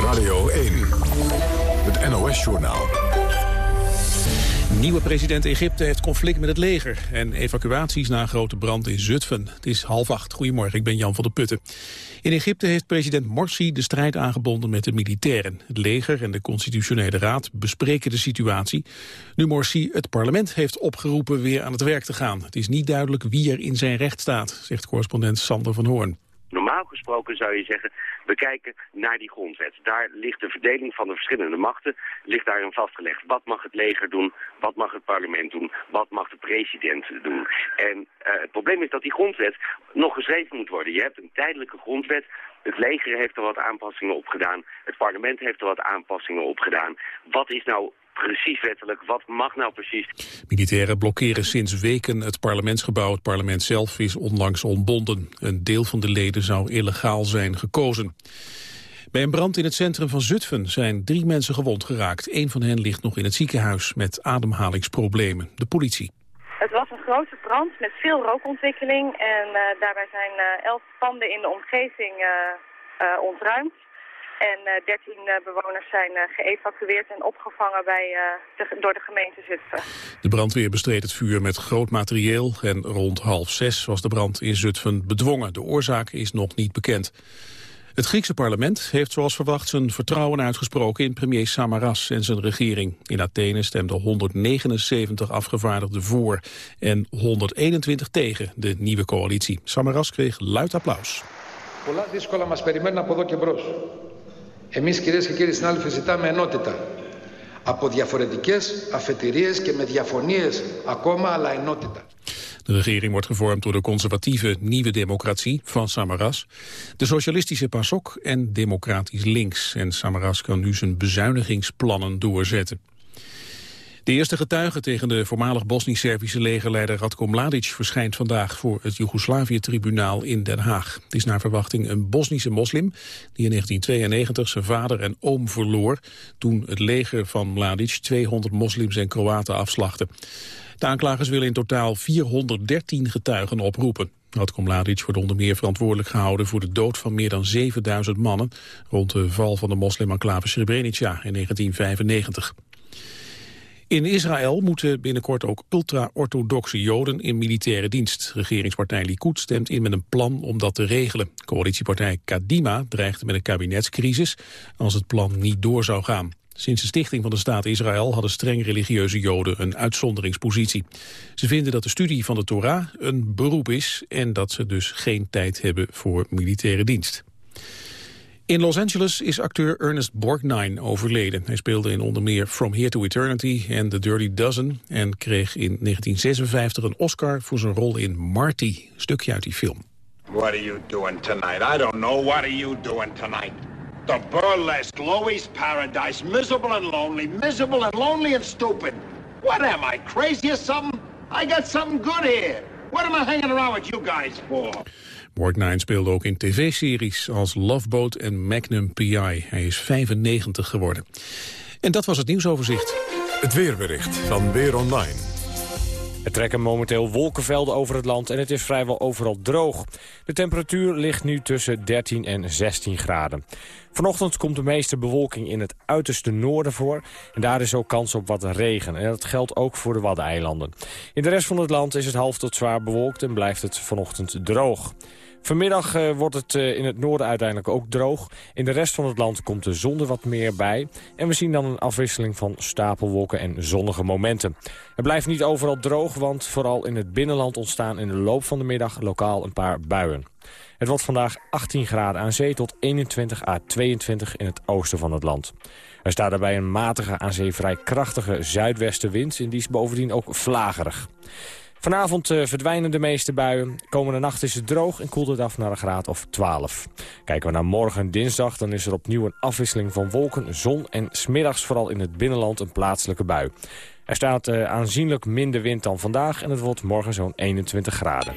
Radio 1, het NOS-journaal. Nieuwe president Egypte heeft conflict met het leger... en evacuaties na grote brand in Zutphen. Het is half acht. Goedemorgen, ik ben Jan van der Putten. In Egypte heeft president Morsi de strijd aangebonden met de militairen. Het leger en de constitutionele raad bespreken de situatie. Nu Morsi het parlement heeft opgeroepen weer aan het werk te gaan. Het is niet duidelijk wie er in zijn recht staat, zegt correspondent Sander van Hoorn. Gesproken zou je zeggen, we kijken naar die grondwet. Daar ligt de verdeling van de verschillende machten ligt daarin vastgelegd. Wat mag het leger doen? Wat mag het parlement doen? Wat mag de president doen? En uh, het probleem is dat die grondwet nog geschreven moet worden. Je hebt een tijdelijke grondwet. Het leger heeft er wat aanpassingen op gedaan. Het parlement heeft er wat aanpassingen op gedaan. Wat is nou precies wettelijk. Wat mag nou precies? Militairen blokkeren sinds weken het parlementsgebouw. Het parlement zelf is onlangs ontbonden. Een deel van de leden zou illegaal zijn gekozen. Bij een brand in het centrum van Zutphen zijn drie mensen gewond geraakt. Een van hen ligt nog in het ziekenhuis met ademhalingsproblemen. De politie. Het was een grote brand met veel rookontwikkeling. En uh, daarbij zijn uh, elf panden in de omgeving uh, ontruimd. En uh, 13 uh, bewoners zijn uh, geëvacueerd en opgevangen bij, de, door de gemeente Zutphen. De brandweer bestreed het vuur met groot materieel en rond half zes was de brand in Zutphen bedwongen. De oorzaak is nog niet bekend. Het Griekse parlement heeft zoals verwacht zijn vertrouwen uitgesproken in premier Samaras en zijn regering. In Athene stemden 179 afgevaardigden voor en 121 tegen de nieuwe coalitie. Samaras kreeg luid applaus. Πολλά δύσκολα μας περιμένουν από εδώ και μπρος. Εμείς κυρίες και κύριοι συνάδελφοι ζητάμε ενότητα. Από διαφορετικές αφετηρίες και με διαφωνίες ακόμα, αλλά ενότητα. De regering wordt gevormd door de conservatieve Nieuwe Democratie van Samaras, de socialistische PASOK en Democratisch Links. En Samaras kan nu zijn bezuinigingsplannen doorzetten. De eerste getuige tegen de voormalig Bosnisch-Servische legerleider Radko Mladic verschijnt vandaag voor het Joegoslavië-tribunaal in Den Haag. Het is naar verwachting een Bosnische moslim die in 1992 zijn vader en oom verloor toen het leger van Mladic 200 moslims en Kroaten afslachtte. De aanklagers willen in totaal 413 getuigen oproepen. Radko Mladic wordt onder meer verantwoordelijk gehouden voor de dood van meer dan 7000 mannen rond de val van de moslim-enclave Srebrenica in 1995. In Israël moeten binnenkort ook ultra-orthodoxe joden in militaire dienst. Regeringspartij Likud stemt in met een plan om dat te regelen. Coalitiepartij Kadima dreigde met een kabinetscrisis als het plan niet door zou gaan. Sinds de stichting van de staat Israël hadden streng religieuze joden een uitzonderingspositie. Ze vinden dat de studie van de Torah een beroep is en dat ze dus geen tijd hebben voor militaire dienst. In Los Angeles is acteur Ernest Borgnine overleden. Hij speelde in onder meer From Here to Eternity en The Dirty Dozen... en kreeg in 1956 een Oscar voor zijn rol in Marty, een stukje uit die film. What are you doing tonight? I don't know. What are you doing tonight? The burlesque, Louis Paradise, miserable and lonely, miserable and lonely and stupid. What am I, crazy or something? I got something good here. What am I hanging around with you guys for? Borgnine speelde ook in tv-series als Love Boat en Magnum P.I. Hij is 95 geworden. En dat was het nieuwsoverzicht. Het weerbericht van Weer Online. Er trekken momenteel wolkenvelden over het land en het is vrijwel overal droog. De temperatuur ligt nu tussen 13 en 16 graden. Vanochtend komt de meeste bewolking in het uiterste noorden voor. En daar is ook kans op wat regen. En dat geldt ook voor de Waddeneilanden. In de rest van het land is het half tot zwaar bewolkt en blijft het vanochtend droog. Vanmiddag uh, wordt het uh, in het noorden uiteindelijk ook droog. In de rest van het land komt de zon er wat meer bij. En we zien dan een afwisseling van stapelwolken en zonnige momenten. Het blijft niet overal droog, want vooral in het binnenland ontstaan in de loop van de middag lokaal een paar buien. Het wordt vandaag 18 graden aan zee tot 21 à 22 in het oosten van het land. Er staat daarbij een matige aan zee vrij krachtige zuidwestenwind... en die is bovendien ook vlagerig. Vanavond uh, verdwijnen de meeste buien. Komende nacht is het droog en koelt het af naar een graad of 12. Kijken we naar morgen dinsdag, dan is er opnieuw een afwisseling van wolken, zon... en smiddags vooral in het binnenland een plaatselijke bui. Er staat uh, aanzienlijk minder wind dan vandaag en het wordt morgen zo'n 21 graden.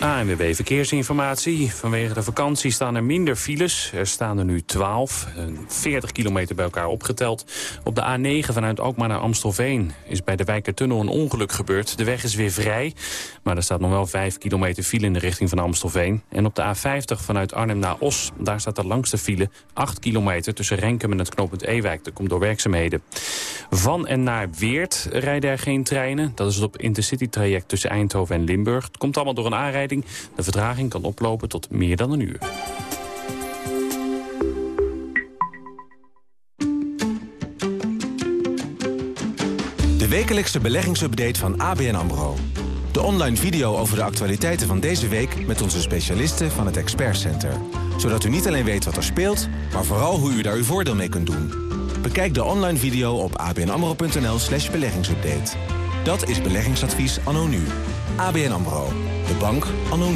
ANWB Verkeersinformatie. Vanwege de vakantie staan er minder files. Er staan er nu 12, 40 kilometer bij elkaar opgeteld. Op de A9 vanuit Alkmaar naar Amstelveen is bij de Wijkertunnel een ongeluk gebeurd. De weg is weer vrij, maar er staat nog wel 5 kilometer file in de richting van Amstelveen. En op de A50 vanuit Arnhem naar Os, daar staat de langste file 8 kilometer tussen Renkum en het knooppunt Ewijk. Dat komt door werkzaamheden. Van en naar Weert rijden er geen treinen. Dat is het op Intercity traject tussen Eindhoven en Limburg. Het komt allemaal door een aanrijding de vertraging kan oplopen tot meer dan een uur. De wekelijkse beleggingsupdate van ABN AMRO. De online video over de actualiteiten van deze week met onze specialisten van het Expert Center. Zodat u niet alleen weet wat er speelt, maar vooral hoe u daar uw voordeel mee kunt doen. Bekijk de online video op abnamro.nl slash beleggingsupdate. Dat is beleggingadvies anno nu. ABN AMRO. De bank anno.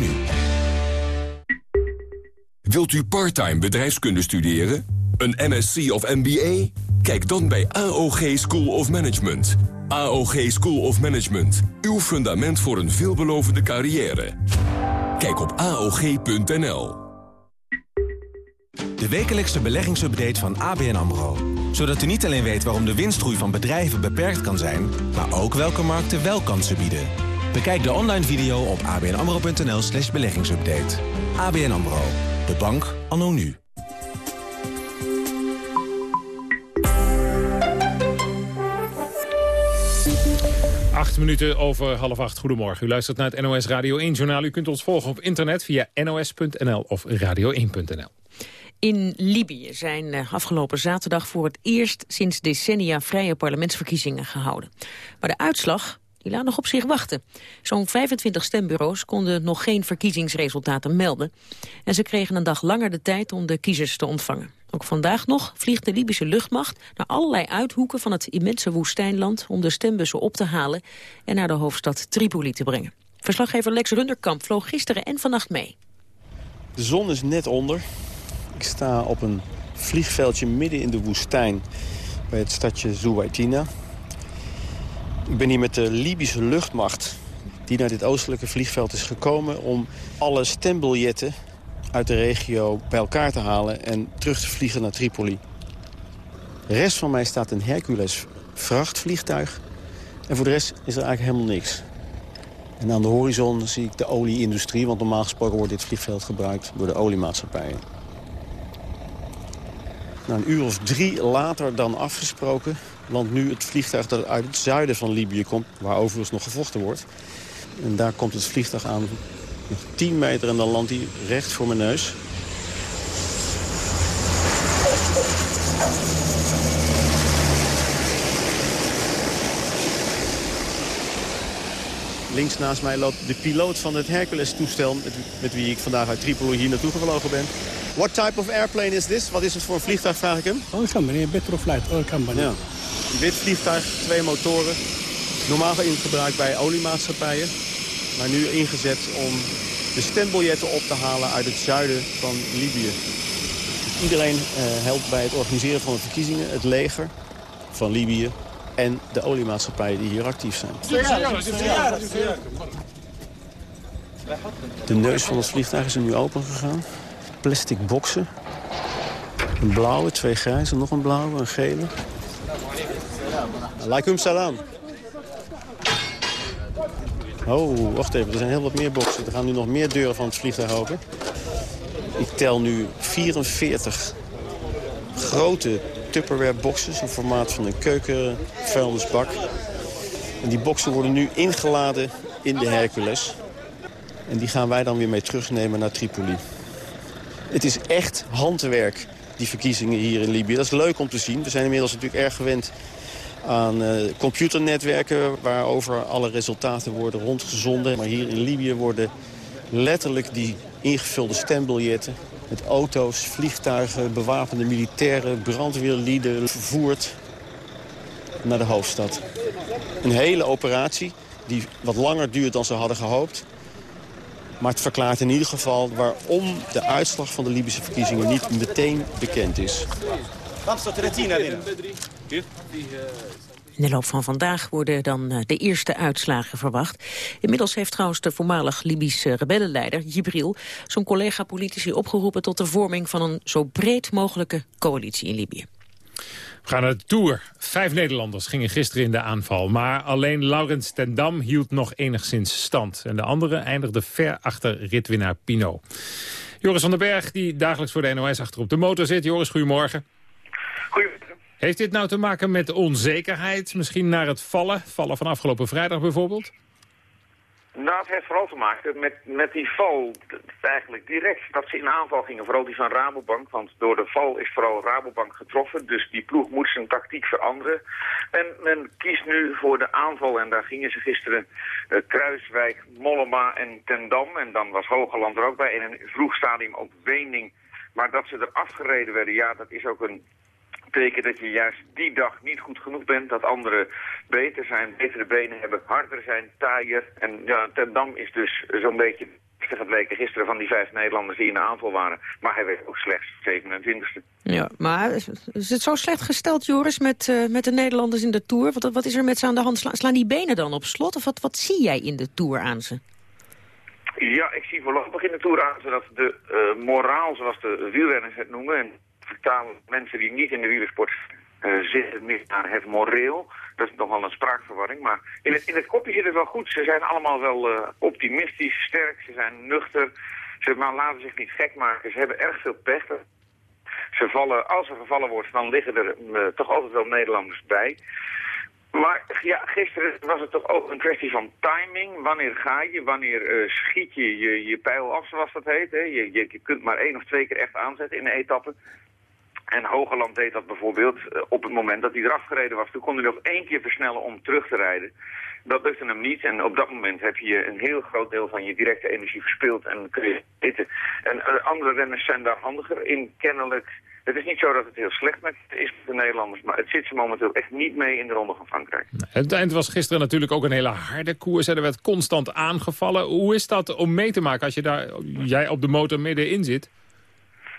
Wilt u parttime bedrijfskunde studeren? Een MSc of MBA? Kijk dan bij AOG School of Management. AOG School of Management. Uw fundament voor een veelbelovende carrière. Kijk op AOG.nl. De wekelijkse beleggingsupdate van ABN AMRO. Zodat u niet alleen weet waarom de winstgroei van bedrijven beperkt kan zijn... maar ook welke markten wel kansen bieden. Bekijk de online video op abnamro.nl slash beleggingsupdate. ABN AMRO. De bank anno nu. Acht minuten over half acht. Goedemorgen. U luistert naar het NOS Radio 1-journaal. U kunt ons volgen op internet via nos.nl of radio1.nl. In Libië zijn eh, afgelopen zaterdag voor het eerst sinds decennia vrije parlementsverkiezingen gehouden. Maar de uitslag die laat nog op zich wachten. Zo'n 25 stembureaus konden nog geen verkiezingsresultaten melden. En ze kregen een dag langer de tijd om de kiezers te ontvangen. Ook vandaag nog vliegt de Libische luchtmacht naar allerlei uithoeken van het immense woestijnland om de stembussen op te halen en naar de hoofdstad Tripoli te brengen. Verslaggever Lex Runderkamp vloog gisteren en vannacht mee. De zon is net onder. Ik sta op een vliegveldje midden in de woestijn bij het stadje Zuwaitina. Ik ben hier met de Libische luchtmacht die naar dit oostelijke vliegveld is gekomen... om alle stembiljetten uit de regio bij elkaar te halen en terug te vliegen naar Tripoli. De rest van mij staat een Hercules vrachtvliegtuig. En voor de rest is er eigenlijk helemaal niks. En aan de horizon zie ik de olieindustrie... want normaal gesproken wordt dit vliegveld gebruikt door de oliemaatschappijen. Na een uur of drie later dan afgesproken landt nu het vliegtuig dat uit het zuiden van Libië komt... waar overigens nog gevochten wordt. En daar komt het vliegtuig aan, nog 10 meter en dan landt hij recht voor mijn neus. Links naast mij loopt de piloot van het Hercules-toestel... Met, met, wie ik vandaag uit Tripoli hier naartoe gevlogen ben. What type of airplane is this? Wat is het voor een vliegtuig, vraag ik hem? Oil company, Petroflight, oil company. Ja. Wit vliegtuig, twee motoren. Normaal in gebruik bij oliemaatschappijen. Maar nu ingezet om de stembiljetten op te halen uit het zuiden van Libië. Iedereen uh, helpt bij het organiseren van de verkiezingen. Het leger van Libië, en de oliemaatschappijen die hier actief zijn. De neus van het vliegtuig is er nu open gegaan. Plastic boxen. Een blauwe, twee grijze, nog een blauwe, een gele. Alaikum salam. Oh, wacht even, er zijn heel wat meer boxen. Er gaan nu nog meer deuren van het vliegtuig open. Ik tel nu 44 grote Tupperware boxes in formaat van een keukenvuilnisbak. En die boxen worden nu ingeladen in de Hercules. En die gaan wij dan weer mee terugnemen naar Tripoli. Het is echt handwerk, die verkiezingen hier in Libië. Dat is leuk om te zien. We zijn inmiddels natuurlijk erg gewend aan uh, computernetwerken... waarover alle resultaten worden rondgezonden. Maar hier in Libië worden letterlijk die ingevulde stembiljetten met auto's, vliegtuigen, bewapende militairen, brandweerlieden vervoerd naar de hoofdstad. Een hele operatie die wat langer duurt dan ze hadden gehoopt. Maar het verklaart in ieder geval waarom de uitslag van de Libische verkiezingen niet meteen bekend is. In de loop van vandaag worden dan eh, de eerste uitslagen verwacht. Inmiddels heeft trouwens de voormalig Libische rebellenleider Jibril... zijn collega-politici opgeroepen tot de vorming van een zo breed mogelijke coalitie in Libië. We gaan naar de Tour. Vijf Nederlanders gingen gisteren in de aanval. Maar alleen Laurens ten Dam hield nog enigszins stand. En de andere eindigde ver achter ritwinnaar Pino. Joris van den Berg, die dagelijks voor de NOS achter op de motor zit. Joris, goedemorgen. Goedemorgen. Heeft dit nou te maken met onzekerheid? Misschien naar het vallen? Vallen van afgelopen vrijdag bijvoorbeeld? Nou, het heeft vooral te maken met, met die val. Eigenlijk direct dat ze in aanval gingen. Vooral die van Rabobank. Want door de val is vooral Rabobank getroffen. Dus die ploeg moet zijn tactiek veranderen. En men kiest nu voor de aanval. En daar gingen ze gisteren uh, Kruiswijk, Mollema en Tendam. En dan was Hogeland er ook bij. In een vroeg stadium ook Wening. Maar dat ze er afgereden werden, ja, dat is ook een teken dat je juist die dag niet goed genoeg bent. Dat anderen beter zijn, betere benen hebben, harder zijn, taaier. En ja, Ten Dam is dus zo'n beetje gebleken gisteren van die vijf Nederlanders die in de aanval waren. Maar hij werd ook slechts 27e. Ja, maar is het zo slecht gesteld, Joris, met, uh, met de Nederlanders in de Tour? Wat, wat is er met ze aan de hand? Sla, slaan die benen dan op slot? Of wat, wat zie jij in de Tour aan ze? Ja, ik zie voorlopig in de Tour aan ze dat de uh, moraal, zoals de wielrenners het noemen... en mensen die niet in de wielersport uh, zitten meer naar het moreel. Dat is nogal een spraakverwarring. Maar in het, in het kopje zit het wel goed. Ze zijn allemaal wel uh, optimistisch, sterk. Ze zijn nuchter. Ze maar laten zich niet gek maken. Ze hebben erg veel pech. Ze vallen, als er gevallen wordt, dan liggen er uh, toch altijd wel Nederlanders bij. Maar ja, gisteren was het toch ook een kwestie van timing. Wanneer ga je, wanneer schiet je, je pijl af, zoals dat heet. Hè? Je, je, je kunt maar één of twee keer echt aanzetten in een etappe. En Hogeland deed dat bijvoorbeeld uh, op het moment dat hij eraf gereden was. Toen kon hij nog één keer versnellen om terug te rijden. Dat lukte hem niet en op dat moment heb je een heel groot deel van je directe energie verspild en kun je zitten. En uh, andere renners zijn daar handiger in, kennelijk. Het is niet zo dat het heel slecht met is met de Nederlanders, maar het zit ze momenteel echt niet mee in de ronde van Frankrijk. Het eind was gisteren natuurlijk ook een hele harde koers. Er werd constant aangevallen. Hoe is dat om mee te maken als je daar, jij op de motor middenin zit?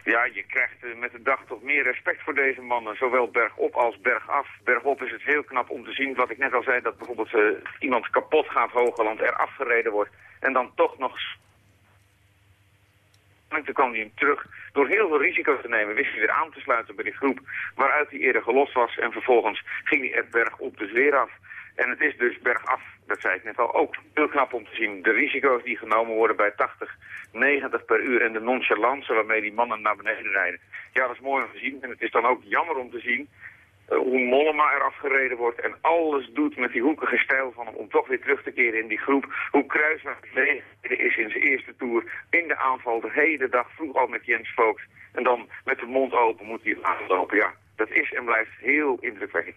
Ja, je krijgt uh, met de dag toch meer respect voor deze mannen, zowel bergop als bergaf. Bergop is het heel knap om te zien, wat ik net al zei, dat bijvoorbeeld uh, iemand kapot gaat Hogeland, er afgereden wordt en dan toch nog... Toen kwam hij hem terug. Door heel veel risico te nemen wist hij weer aan te sluiten bij die groep waaruit hij eerder gelost was. En vervolgens ging hij er bergop dus weer af. En het is dus bergaf, dat zei ik net al, ook heel knap om te zien. De risico's die genomen worden bij 80, 90 per uur en de nonchalance waarmee die mannen naar beneden rijden. Ja, dat is mooi om te zien. En het is dan ook jammer om te zien eh, hoe Mollema eraf gereden wordt en alles doet met die hoekige stijl van hem om toch weer terug te keren in die groep. Hoe Kruiswijk is in zijn eerste tour in de aanval de hele dag vroeg al met Jens Voogd. En dan met de mond open moet hij aanlopen. Ja, dat is en blijft heel indrukwekkend.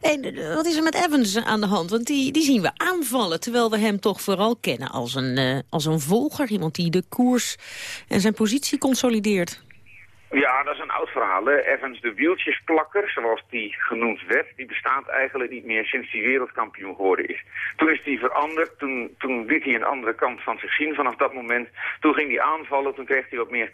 En eh, wat is er met Evans aan de hand? Want die, die zien we aanvallen, terwijl we hem toch vooral kennen als een, eh, als een volger. Iemand die de koers en zijn positie consolideert. Ja, dat is een oud verhaal. Hè. Evans de wieltjesplakker, zoals die genoemd werd, die bestaat eigenlijk niet meer sinds hij wereldkampioen geworden is. Toen is die veranderd, toen, toen liet hij een andere kant van zich zien vanaf dat moment. Toen ging hij aanvallen, toen kreeg hij wat meer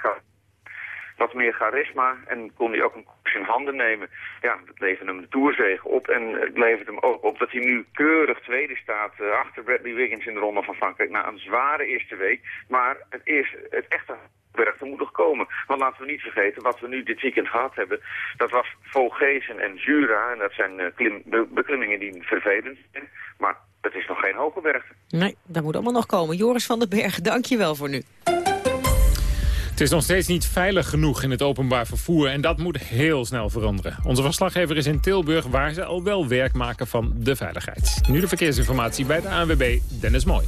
wat meer charisma en kon hij ook een koers in handen nemen. Ja, dat leverde hem de Tourzege op en het levert hem ook op dat hij nu keurig tweede staat uh, achter Bradley Wiggins in de Ronde van Frankrijk na een zware eerste week. Maar het, eerste, het echte berg moet nog komen. Want laten we niet vergeten, wat we nu dit weekend gehad hebben, dat was Vogezen en Jura. En dat zijn uh, klim, be, beklimmingen die vervelend zijn. Maar het is nog geen hoge berg. Nee, dat moet allemaal nog komen. Joris van den Berg, dank je wel voor nu. Het is nog steeds niet veilig genoeg in het openbaar vervoer en dat moet heel snel veranderen. Onze verslaggever is in Tilburg waar ze al wel werk maken van de veiligheid. Nu de verkeersinformatie bij de ANWB, Dennis Mooi.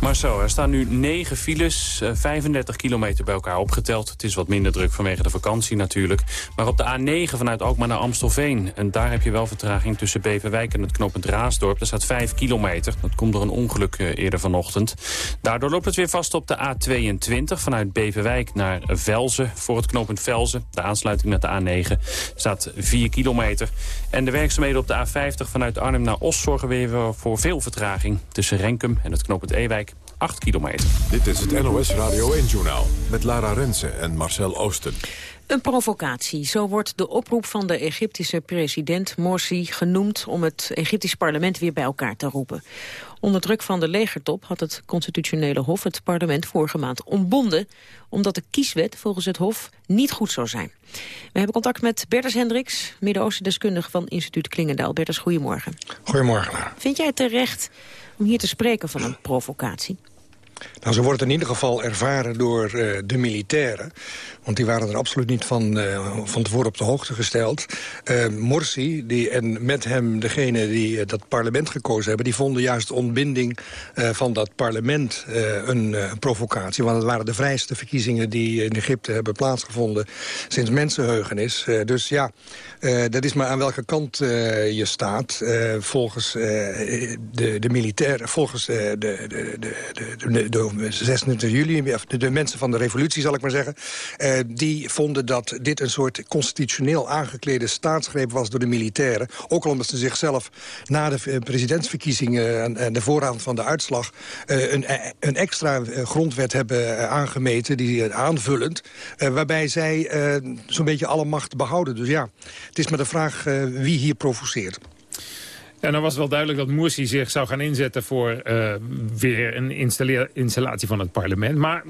Marcel, er staan nu 9 files, 35 eh, kilometer bij elkaar opgeteld. Het is wat minder druk vanwege de vakantie natuurlijk. Maar op de A9 vanuit Alkmaar naar Amstelveen. En daar heb je wel vertraging tussen Beverwijk en het knooppunt Raasdorp. Daar staat 5 kilometer. Dat komt door een ongeluk eh, eerder vanochtend. Daardoor loopt het weer vast op de A22 vanuit Beverwijk naar Velzen. Voor het knooppunt Velzen, de aansluiting met de A9, staat 4 kilometer. En de werkzaamheden op de A50 vanuit Arnhem naar Os zorgen weer voor veel vertraging. Tussen Renkum en het knooppunt Ewijk 8 kilometer. Dit is het NOS Radio 1-journaal met Lara Rensen en Marcel Oosten. Een provocatie, zo wordt de oproep van de Egyptische president Morsi genoemd om het Egyptisch parlement weer bij elkaar te roepen. Onder druk van de legertop had het constitutionele hof het parlement vorige maand ontbonden, omdat de kieswet volgens het hof niet goed zou zijn. We hebben contact met Bertus Hendricks, Midden-Oosten deskundige van instituut Klingendaal. Bertus, goedemorgen. Goedemorgen. Vind jij terecht om hier te spreken van een provocatie? Nou, ze wordt in ieder geval ervaren door uh, de militairen. Want die waren er absoluut niet van, uh, van tevoren op de hoogte gesteld. Uh, Morsi die, en met hem degene die dat parlement gekozen hebben... die vonden juist ontbinding van dat parlement een provocatie. Want het waren de vrijste verkiezingen die in Egypte hebben plaatsgevonden... sinds mensenheugenis. dus ja, dat is maar aan welke kant je staat. volgens de, de militairen, volgens de, de, de, de de 26 juli, de, mensen van de revolutie zal ik maar zeggen... Uh, die vonden dat dit een soort constitutioneel aangeklede staatsgreep was door de militairen. Ook al omdat ze zichzelf na de eh, presidentsverkiezingen en de vooravond van de uitslag... Uh, een, een, extra grondwet hebben aangemeten, die aanvullend... waarbij zij zo'n beetje alle macht behouden. Dus ja, het is maar de vraag wie hier provoceert. En dan was wel duidelijk dat Morsi zich zou gaan inzetten voor uh, weer een installatie van het parlement. Maar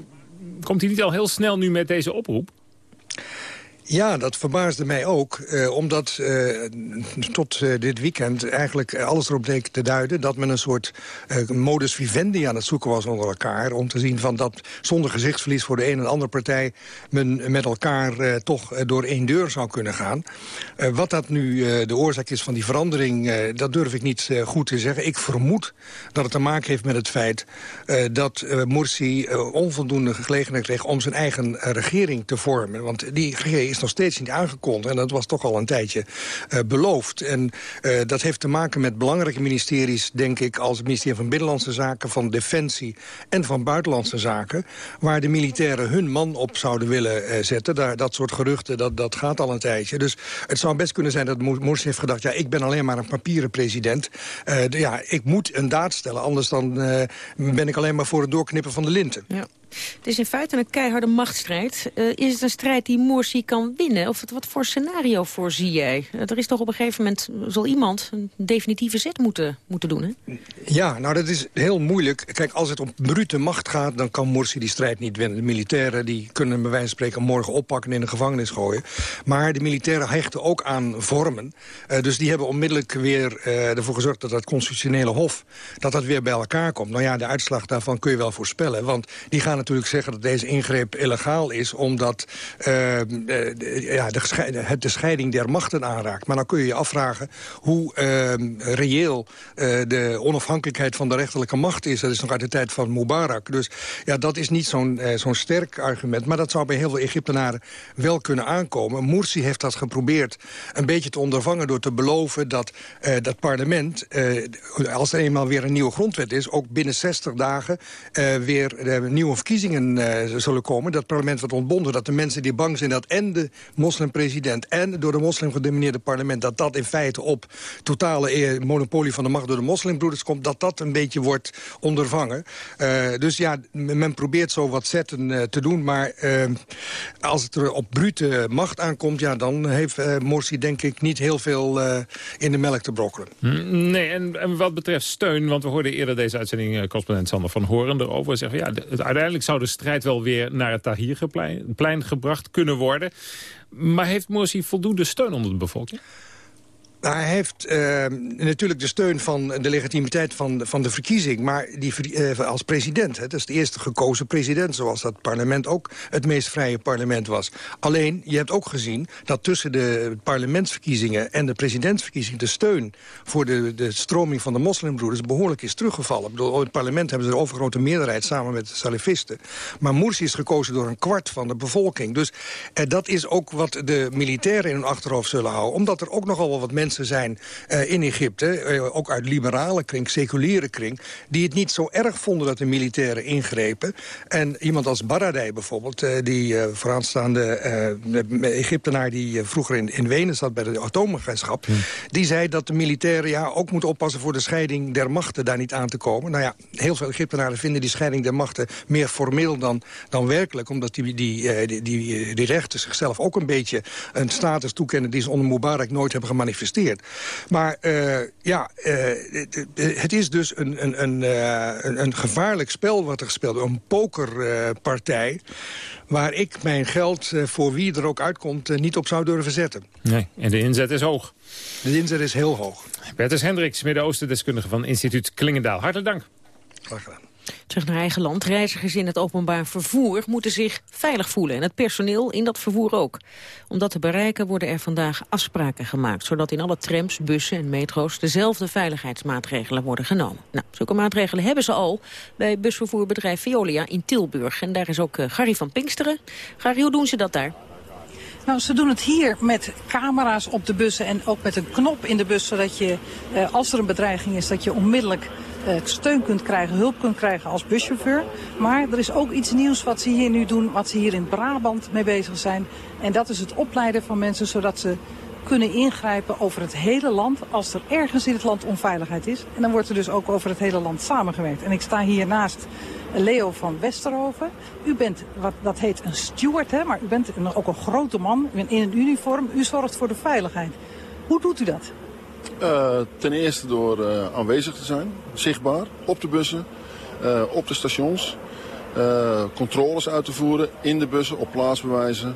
komt hij niet al heel snel nu met deze oproep? Ja, dat verbaasde mij ook. Uh, omdat uh, tot uh, dit weekend eigenlijk alles erop leek te duiden... dat men een soort modus vivendi aan het zoeken was onder elkaar... om te zien van dat zonder gezichtsverlies voor de een en andere partij... men met elkaar toch door één deur zou kunnen gaan. wat dat nu de oorzaak is van die verandering... dat durf ik niet goed te zeggen. Ik vermoed dat het te maken heeft met het feit... dat Morsi onvoldoende gelegenheid kreeg om zijn eigen regering te vormen. Want die regering is nog steeds niet aangekondigd. En dat was toch al een tijdje uh, beloofd. En uh, dat heeft te maken met belangrijke ministeries, denk ik... als het ministerie van Binnenlandse Zaken, van Defensie en van Buitenlandse Zaken... waar de militairen hun man op zouden willen uh, zetten. Daar, dat soort geruchten, dat, dat gaat al een tijdje. Dus het zou best kunnen zijn dat Morsi heeft gedacht... ja, ik ben alleen maar een papieren president. De, ja, ik moet een daad stellen, anders dan ben ik alleen maar voor het doorknippen van de linten. Ja. Het is in feite een keiharde machtsstrijd. Uh, is het een strijd die Morsi kan winnen? Of wat voor scenario voorzie jij? Er is toch op een gegeven moment, zal iemand een definitieve zet moeten, moeten doen, hè? Ja, nou dat is heel moeilijk. Kijk, als het om brute macht gaat, dan kan Morsi die strijd niet winnen. De militairen die kunnen bij wijze van spreken morgen oppakken en in de gevangenis gooien. Maar de militairen hechten ook aan vormen. Uh, dus die hebben onmiddellijk weer ervoor gezorgd dat dat constitutionele hof... dat dat weer bij elkaar komt. Nou ja, de uitslag daarvan kun je wel voorspellen. Want die gaan natuurlijk zeggen dat deze ingreep illegaal is... omdat uh, ja, de, het de scheiding der machten aanraakt. Maar dan kun je je afvragen hoe uh, reëel de onafhankelijkheid van de rechterlijke macht is. Dat is nog uit de tijd van Mubarak. Dus ja, dat is niet zo'n zo'n sterk argument. Maar dat zou bij heel veel Egyptenaren wel kunnen aankomen. Morsi heeft dat geprobeerd een beetje te ondervangen... door te beloven dat dat parlement, als er eenmaal weer een nieuwe grondwet is... ook binnen 60 dagen weer nieuwe zullen komen. Dat parlement wordt ontbonden. Dat de mensen die bang zijn dat en de moslimpresident... en door de moslim gedomineerde parlement... dat dat in feite op totale monopolie van de macht door de moslimbroeders komt... dat dat een beetje wordt ondervangen. Uh, dus ja, men probeert zo wat zetten te doen... maar als het er op brute macht aankomt... ja, dan heeft Morsi denk ik niet heel veel in de melk te brokkelen. Hm, nee, en, en, wat betreft steun... want we hoorden eerder deze uitzending correspondent Sander van Horen erover zeggen... ja, het, uiteindelijk zou de strijd wel weer naar het Tahrirplein gebracht kunnen worden. Maar heeft Morsi voldoende steun onder de bevolking? Hij heeft uh, natuurlijk de steun van de legitimiteit van, van de verkiezing... maar die, uh, als president, hè, dat is de eerste gekozen president... zoals dat parlement ook het meest vrije parlement was. Alleen, je hebt ook gezien dat tussen de parlementsverkiezingen... en de presidentsverkiezingen de steun voor de, de stroming van de moslimbroeders... behoorlijk is teruggevallen. Ik bedoel, in het parlement hebben ze een overgrote meerderheid samen met de salafisten. Maar Morsi is gekozen door een kwart van de bevolking. Dus uh, dat is ook wat de militairen in hun achterhoofd zullen houden. Omdat er ook nogal wat mensen mensen zijn uh, in Egypte... Uh, ook uit liberale kring, seculiere kring... die het niet zo erg vonden dat de militairen ingrepen. En iemand als Baradei bijvoorbeeld... Uh, die vooraanstaande Egyptenaar die vroeger in, in Wenen zat... bij de atoomagentschap... Hmm. die zei dat de militairen ja, ook moeten oppassen... voor de scheiding der machten daar niet aan te komen. Nou ja, heel veel Egyptenaren vinden die scheiding der machten... meer formeel dan, dan werkelijk. Omdat die, die, die, die, die rechten zichzelf ook een beetje een status toekennen... die ze onder Mubarak nooit hebben gemanifesteerd. Maar uh, ja, uh, het is dus een, een, een, uh, een, gevaarlijk spel wat er gespeeld wordt. Een pokerpartij waar ik mijn geld voor wie er ook uitkomt niet op zou durven zetten. Nee, en de inzet is hoog. De inzet is heel hoog. Bertus Hendricks, Midden-Oosten-deskundige van instituut Klingendaal. Hartelijk dank. Graag gedaan. Terug naar eigen land. Reizigers in het openbaar vervoer moeten zich veilig voelen. En het personeel in dat vervoer ook. Om dat te bereiken worden er vandaag afspraken gemaakt. Zodat in alle trams, bussen en metro's dezelfde veiligheidsmaatregelen worden genomen. Nou, zulke maatregelen hebben ze al bij busvervoerbedrijf Veolia in Tilburg. En daar is ook uh, Gary van Pinksteren. Gary, hoe doen ze dat daar? Nou, ze doen het hier met camera's op de bussen en ook met een knop in de bus... zodat je, eh, als er een bedreiging is, dat je onmiddellijk eh, steun kunt krijgen, hulp kunt krijgen als buschauffeur. Maar er is ook iets nieuws wat ze hier nu doen, wat ze hier in Brabant mee bezig zijn. En dat is het opleiden van mensen zodat ze kunnen ingrijpen over het hele land als er ergens in het land onveiligheid is. En dan wordt er dus ook over het hele land samengewerkt. En ik sta hier naast Leo van Westerhoven. U bent, wat dat heet een steward, hè, maar u bent ook een grote man u bent in een uniform. U zorgt voor de veiligheid. Hoe doet u dat? Uh, ten eerste door uh, aanwezig te zijn, zichtbaar, op de bussen, uh, op de stations. controles uit te voeren in de bussen, op plaatsbewijzen.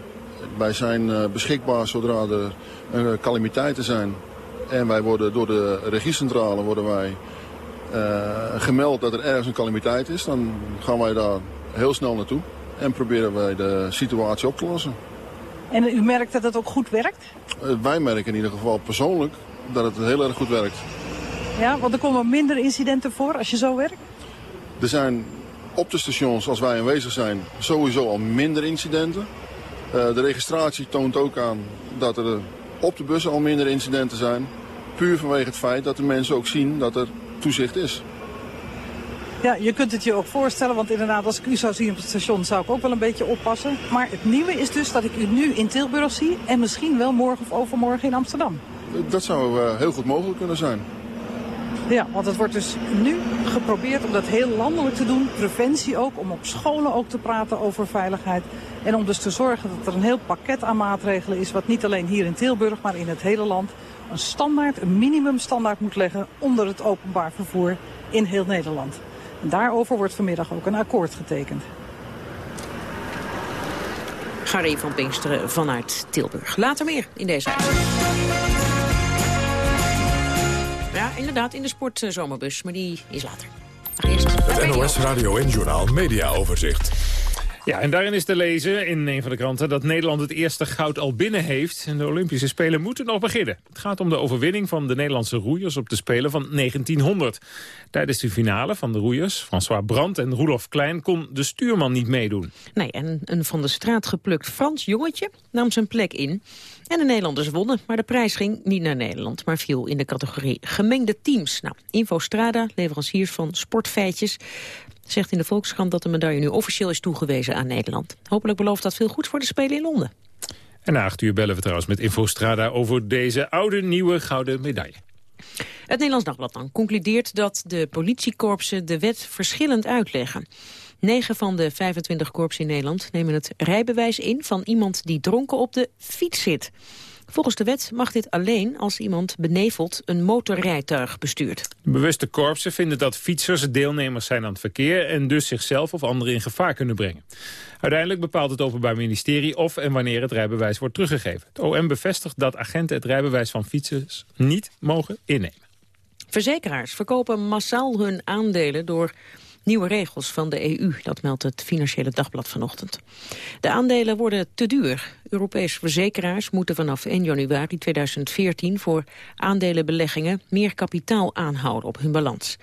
Wij zijn beschikbaar zodra er calamiteiten zijn. En wij worden door de regiecentrale worden wij gemeld dat er ergens een calamiteit is. Dan gaan wij daar heel snel naartoe en proberen wij de situatie op te lossen. En u merkt dat het ook goed werkt? wij merken in ieder geval persoonlijk dat het heel erg goed werkt. Ja, want er komen minder incidenten voor als je zo werkt? Er zijn op de stations, als wij aanwezig zijn, sowieso al minder incidenten. Uh, de registratie toont ook aan dat er op de bussen al minder incidenten zijn. Puur vanwege het feit dat de mensen ook zien dat er toezicht is. Ja, je kunt het je ook voorstellen, want inderdaad als ik u zou zien op het station zou ik ook wel een beetje oppassen. Maar het nieuwe is dus dat ik u nu in Tilburg zie en misschien wel morgen of overmorgen in Amsterdam. Dat zou uh, heel goed mogelijk kunnen zijn. Ja, want het wordt dus nu geprobeerd om dat heel landelijk te doen. Preventie ook, om op scholen ook te praten over veiligheid. En om dus te zorgen dat er een heel pakket aan maatregelen is... wat niet alleen hier in Tilburg, maar in het hele land... een standaard, een minimumstandaard moet leggen onder het openbaar vervoer in heel Nederland. En daarover wordt vanmiddag ook een akkoord getekend. Gary van Pinksteren vanuit Tilburg. Later meer in deze uitzending. Inderdaad, in de sportzomerbus, maar die is later. Het NOS Radio en Journaal Media Overzicht. Ja, en daarin is te lezen in een van de kranten dat Nederland het eerste goud al binnen heeft. En de Olympische Spelen moeten nog beginnen. Het gaat om de overwinning van de Nederlandse roeiers op de Spelen van 1900. Tijdens de finale van de roeiers, François Brandt en Roelof Klein, kon de stuurman niet meedoen. Nee, en een van de straat geplukt Frans jongetje nam zijn plek in. En de Nederlanders wonnen, maar de prijs ging niet naar Nederland... maar viel in de categorie gemengde teams. Nou, Infostrada, leveranciers van sportfeitjes... zegt in de Volkskrant dat de medaille nu officieel is toegewezen aan Nederland. Hopelijk belooft dat veel goed voor de Spelen in Londen. En na acht uur bellen we trouwens met Infostrada over deze oude nieuwe gouden medaille. Het Nederlands Dagblad dan concludeert dat de politiekorpsen de wet verschillend uitleggen. 9 van de 25 korps in Nederland nemen het rijbewijs in van iemand die dronken op de fiets zit. Volgens de wet mag dit alleen als iemand beneveld een motorrijtuig bestuurt. Bewuste korpsen vinden dat fietsers deelnemers zijn aan het verkeer... en dus zichzelf of anderen in gevaar kunnen brengen. Uiteindelijk bepaalt het Openbaar Ministerie of en wanneer het rijbewijs wordt teruggegeven. Het OM bevestigt dat agenten het rijbewijs van fietsers niet mogen innemen. Verzekeraars verkopen massaal hun aandelen door nieuwe regels van de EU. Dat meldt het Financiële Dagblad vanochtend. De aandelen worden te duur. Europese verzekeraars moeten vanaf 1 januari 2014 voor aandelenbeleggingen meer kapitaal aanhouden op hun balans.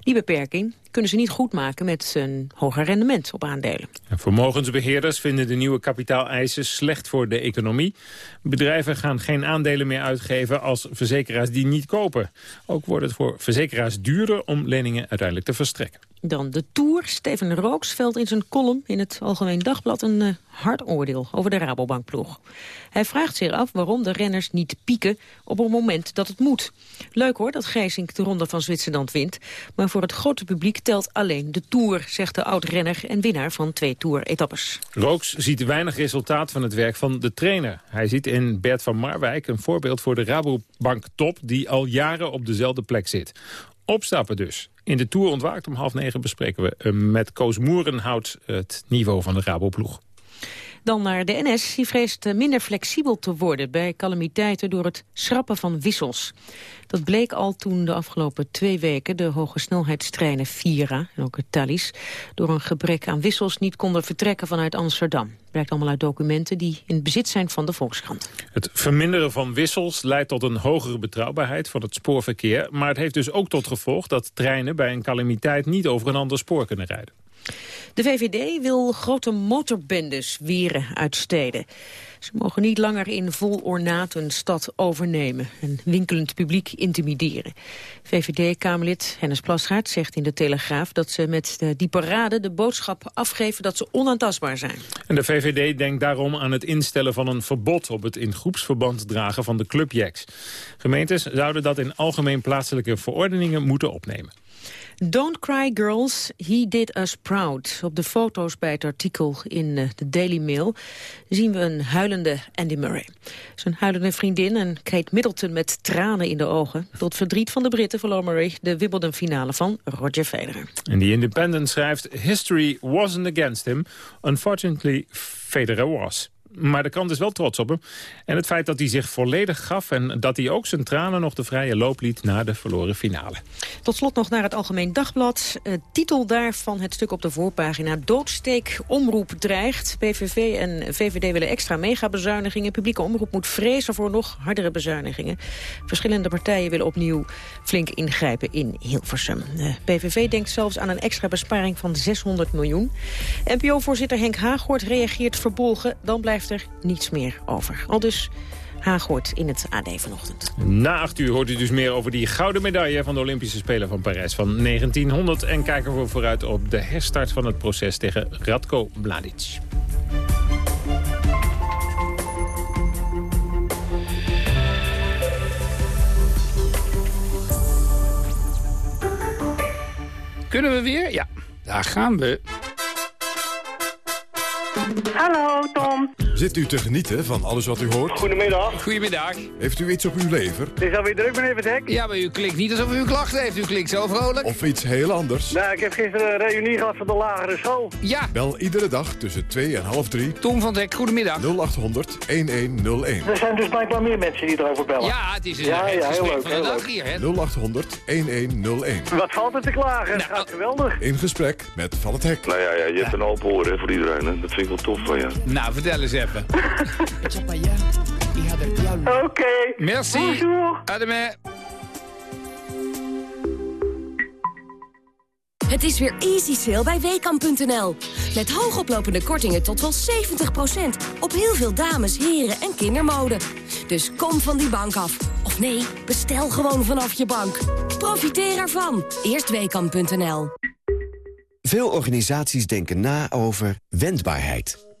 Die beperking kunnen ze niet goedmaken met een hoger rendement op aandelen. En vermogensbeheerders vinden de nieuwe kapitaaleisen slecht voor de economie. Bedrijven gaan geen aandelen meer uitgeven als verzekeraars die niet kopen. Ook wordt het voor verzekeraars duurder om leningen uiteindelijk te verstrekken. Dan de Tour. Steven Rooksveld in zijn column in het Algemeen Dagblad een uh, hard oordeel over de Rabobankploeg. Hij vraagt zich af waarom de renners niet pieken op het moment dat het moet. Leuk hoor dat Geesink de Ronde van Zwitserland wint. Maar voor het grote publiek telt alleen de Tour, zegt de oud-renner en winnaar van twee Tour-etappes. Rooks ziet weinig resultaat van het werk van de trainer. Hij ziet in Bert van Marwijk een voorbeeld voor de Rabobank-top... die al jaren op dezelfde plek zit. Opstappen dus. In de Tour ontwaakt om half negen bespreken we eh, met Koos Moerenhout het niveau van de Raboploeg. Dan naar de NS. Die vreest minder flexibel te worden bij calamiteiten door het schrappen van wissels. Dat bleek al toen de afgelopen twee weken de hoge snelheidstreinen Vira en ook het Thalys door een gebrek aan wissels niet konden vertrekken vanuit Amsterdam. Blijkt allemaal uit documenten die in bezit zijn van de Volkskrant. Het verminderen van wissels leidt tot een hogere betrouwbaarheid van het spoorverkeer. Maar het heeft dus ook tot gevolg dat treinen bij een calamiteit niet over een ander spoor kunnen rijden. De VVD wil grote motorbendes weren uitsteden. Ze mogen niet langer in vol ornaat een stad overnemen... en winkelend publiek intimideren. VVD-Kamerlid Hennis Plasgaard zegt in de Telegraaf... dat ze met die parade de boodschap afgeven dat ze onaantastbaar zijn. En de VVD denkt daarom aan het instellen van een verbod... op het in groepsverband dragen van de clubjacks. Gemeentes zouden dat in algemeen plaatselijke verordeningen moeten opnemen. Don't cry girls, he did us proud. Op de foto's bij het artikel in eh, de Daily Mail zien we een huilende Andy Murray. Zijn huilende vriendin en Kate Middleton met tranen in de ogen. Tot verdriet van de Britten verloor Murray de Wimbledon-finale van Roger Federer. En The Independent schrijft... History wasn't against him. Unfortunately, Federer was. Maar de krant is wel trots op hem. En het feit dat hij zich volledig gaf... en dat hij ook zijn tranen nog de vrije loop liet na de verloren finale. Tot slot nog naar het Algemeen Dagblad. Uh, titel daarvan het stuk op de voorpagina. Doodsteek omroep dreigt. PVV en VVD willen extra megabezuinigingen. Publieke omroep moet vrezen voor nog hardere bezuinigingen. Verschillende partijen willen opnieuw flink ingrijpen in Hilversum. De PVV denkt zelfs aan een extra besparing van 600 miljoen. NPO-voorzitter Henk Haaghoort reageert verbolgen. Dan blijft er niets meer over. Al dus Haaghoort in het AD vanochtend. Na acht uur hoort u dus meer over die gouden medaille... van de Olympische Spelen van Parijs van 1900. En kijken we vooruit op de herstart van het proces tegen Radko Mladic. Kunnen we weer? Ja, daar gaan we. Hallo, Tom. Zit u te genieten van alles wat u hoort? Goedemiddag. Goedemiddag. Heeft u iets op uw lever? Het is alweer druk, meneer Verdek. Ja, maar u klinkt niet alsof u een klacht heeft. U klinkt zo vrolijk. Of iets heel anders? Nou, ik heb gisteren een reunie gehad van de lagere school. Ja. Bel iedere dag tussen 2 en half 3. Tom van Dek, goedemiddag. 0800 1101. Er zijn dus blijkbaar meer mensen die erover bellen. Ja, het is een ja, ja, heel leuk, van de heel dag leuk. hier, hè? 0800 1101. Wat valt er te klagen? Gaat geweldig. In gesprek met Van het Hek. Nou ja, ja je hebt een open oor hè, voor iedereen. Hè. Dat vind ik wel tof van je. Nou, vertel eens even. Oké. Merci. Bonjour. Ademé. Het is weer easy sale bij WKAM.nl. Met hoogoplopende kortingen tot wel 70%. Op heel veel dames, heren en kindermode. Dus kom van die bank af. Of nee, bestel gewoon vanaf je bank. Profiteer ervan. Eerst WKAM.nl. Veel organisaties denken na over wendbaarheid.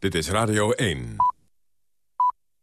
Dit is Radio 1.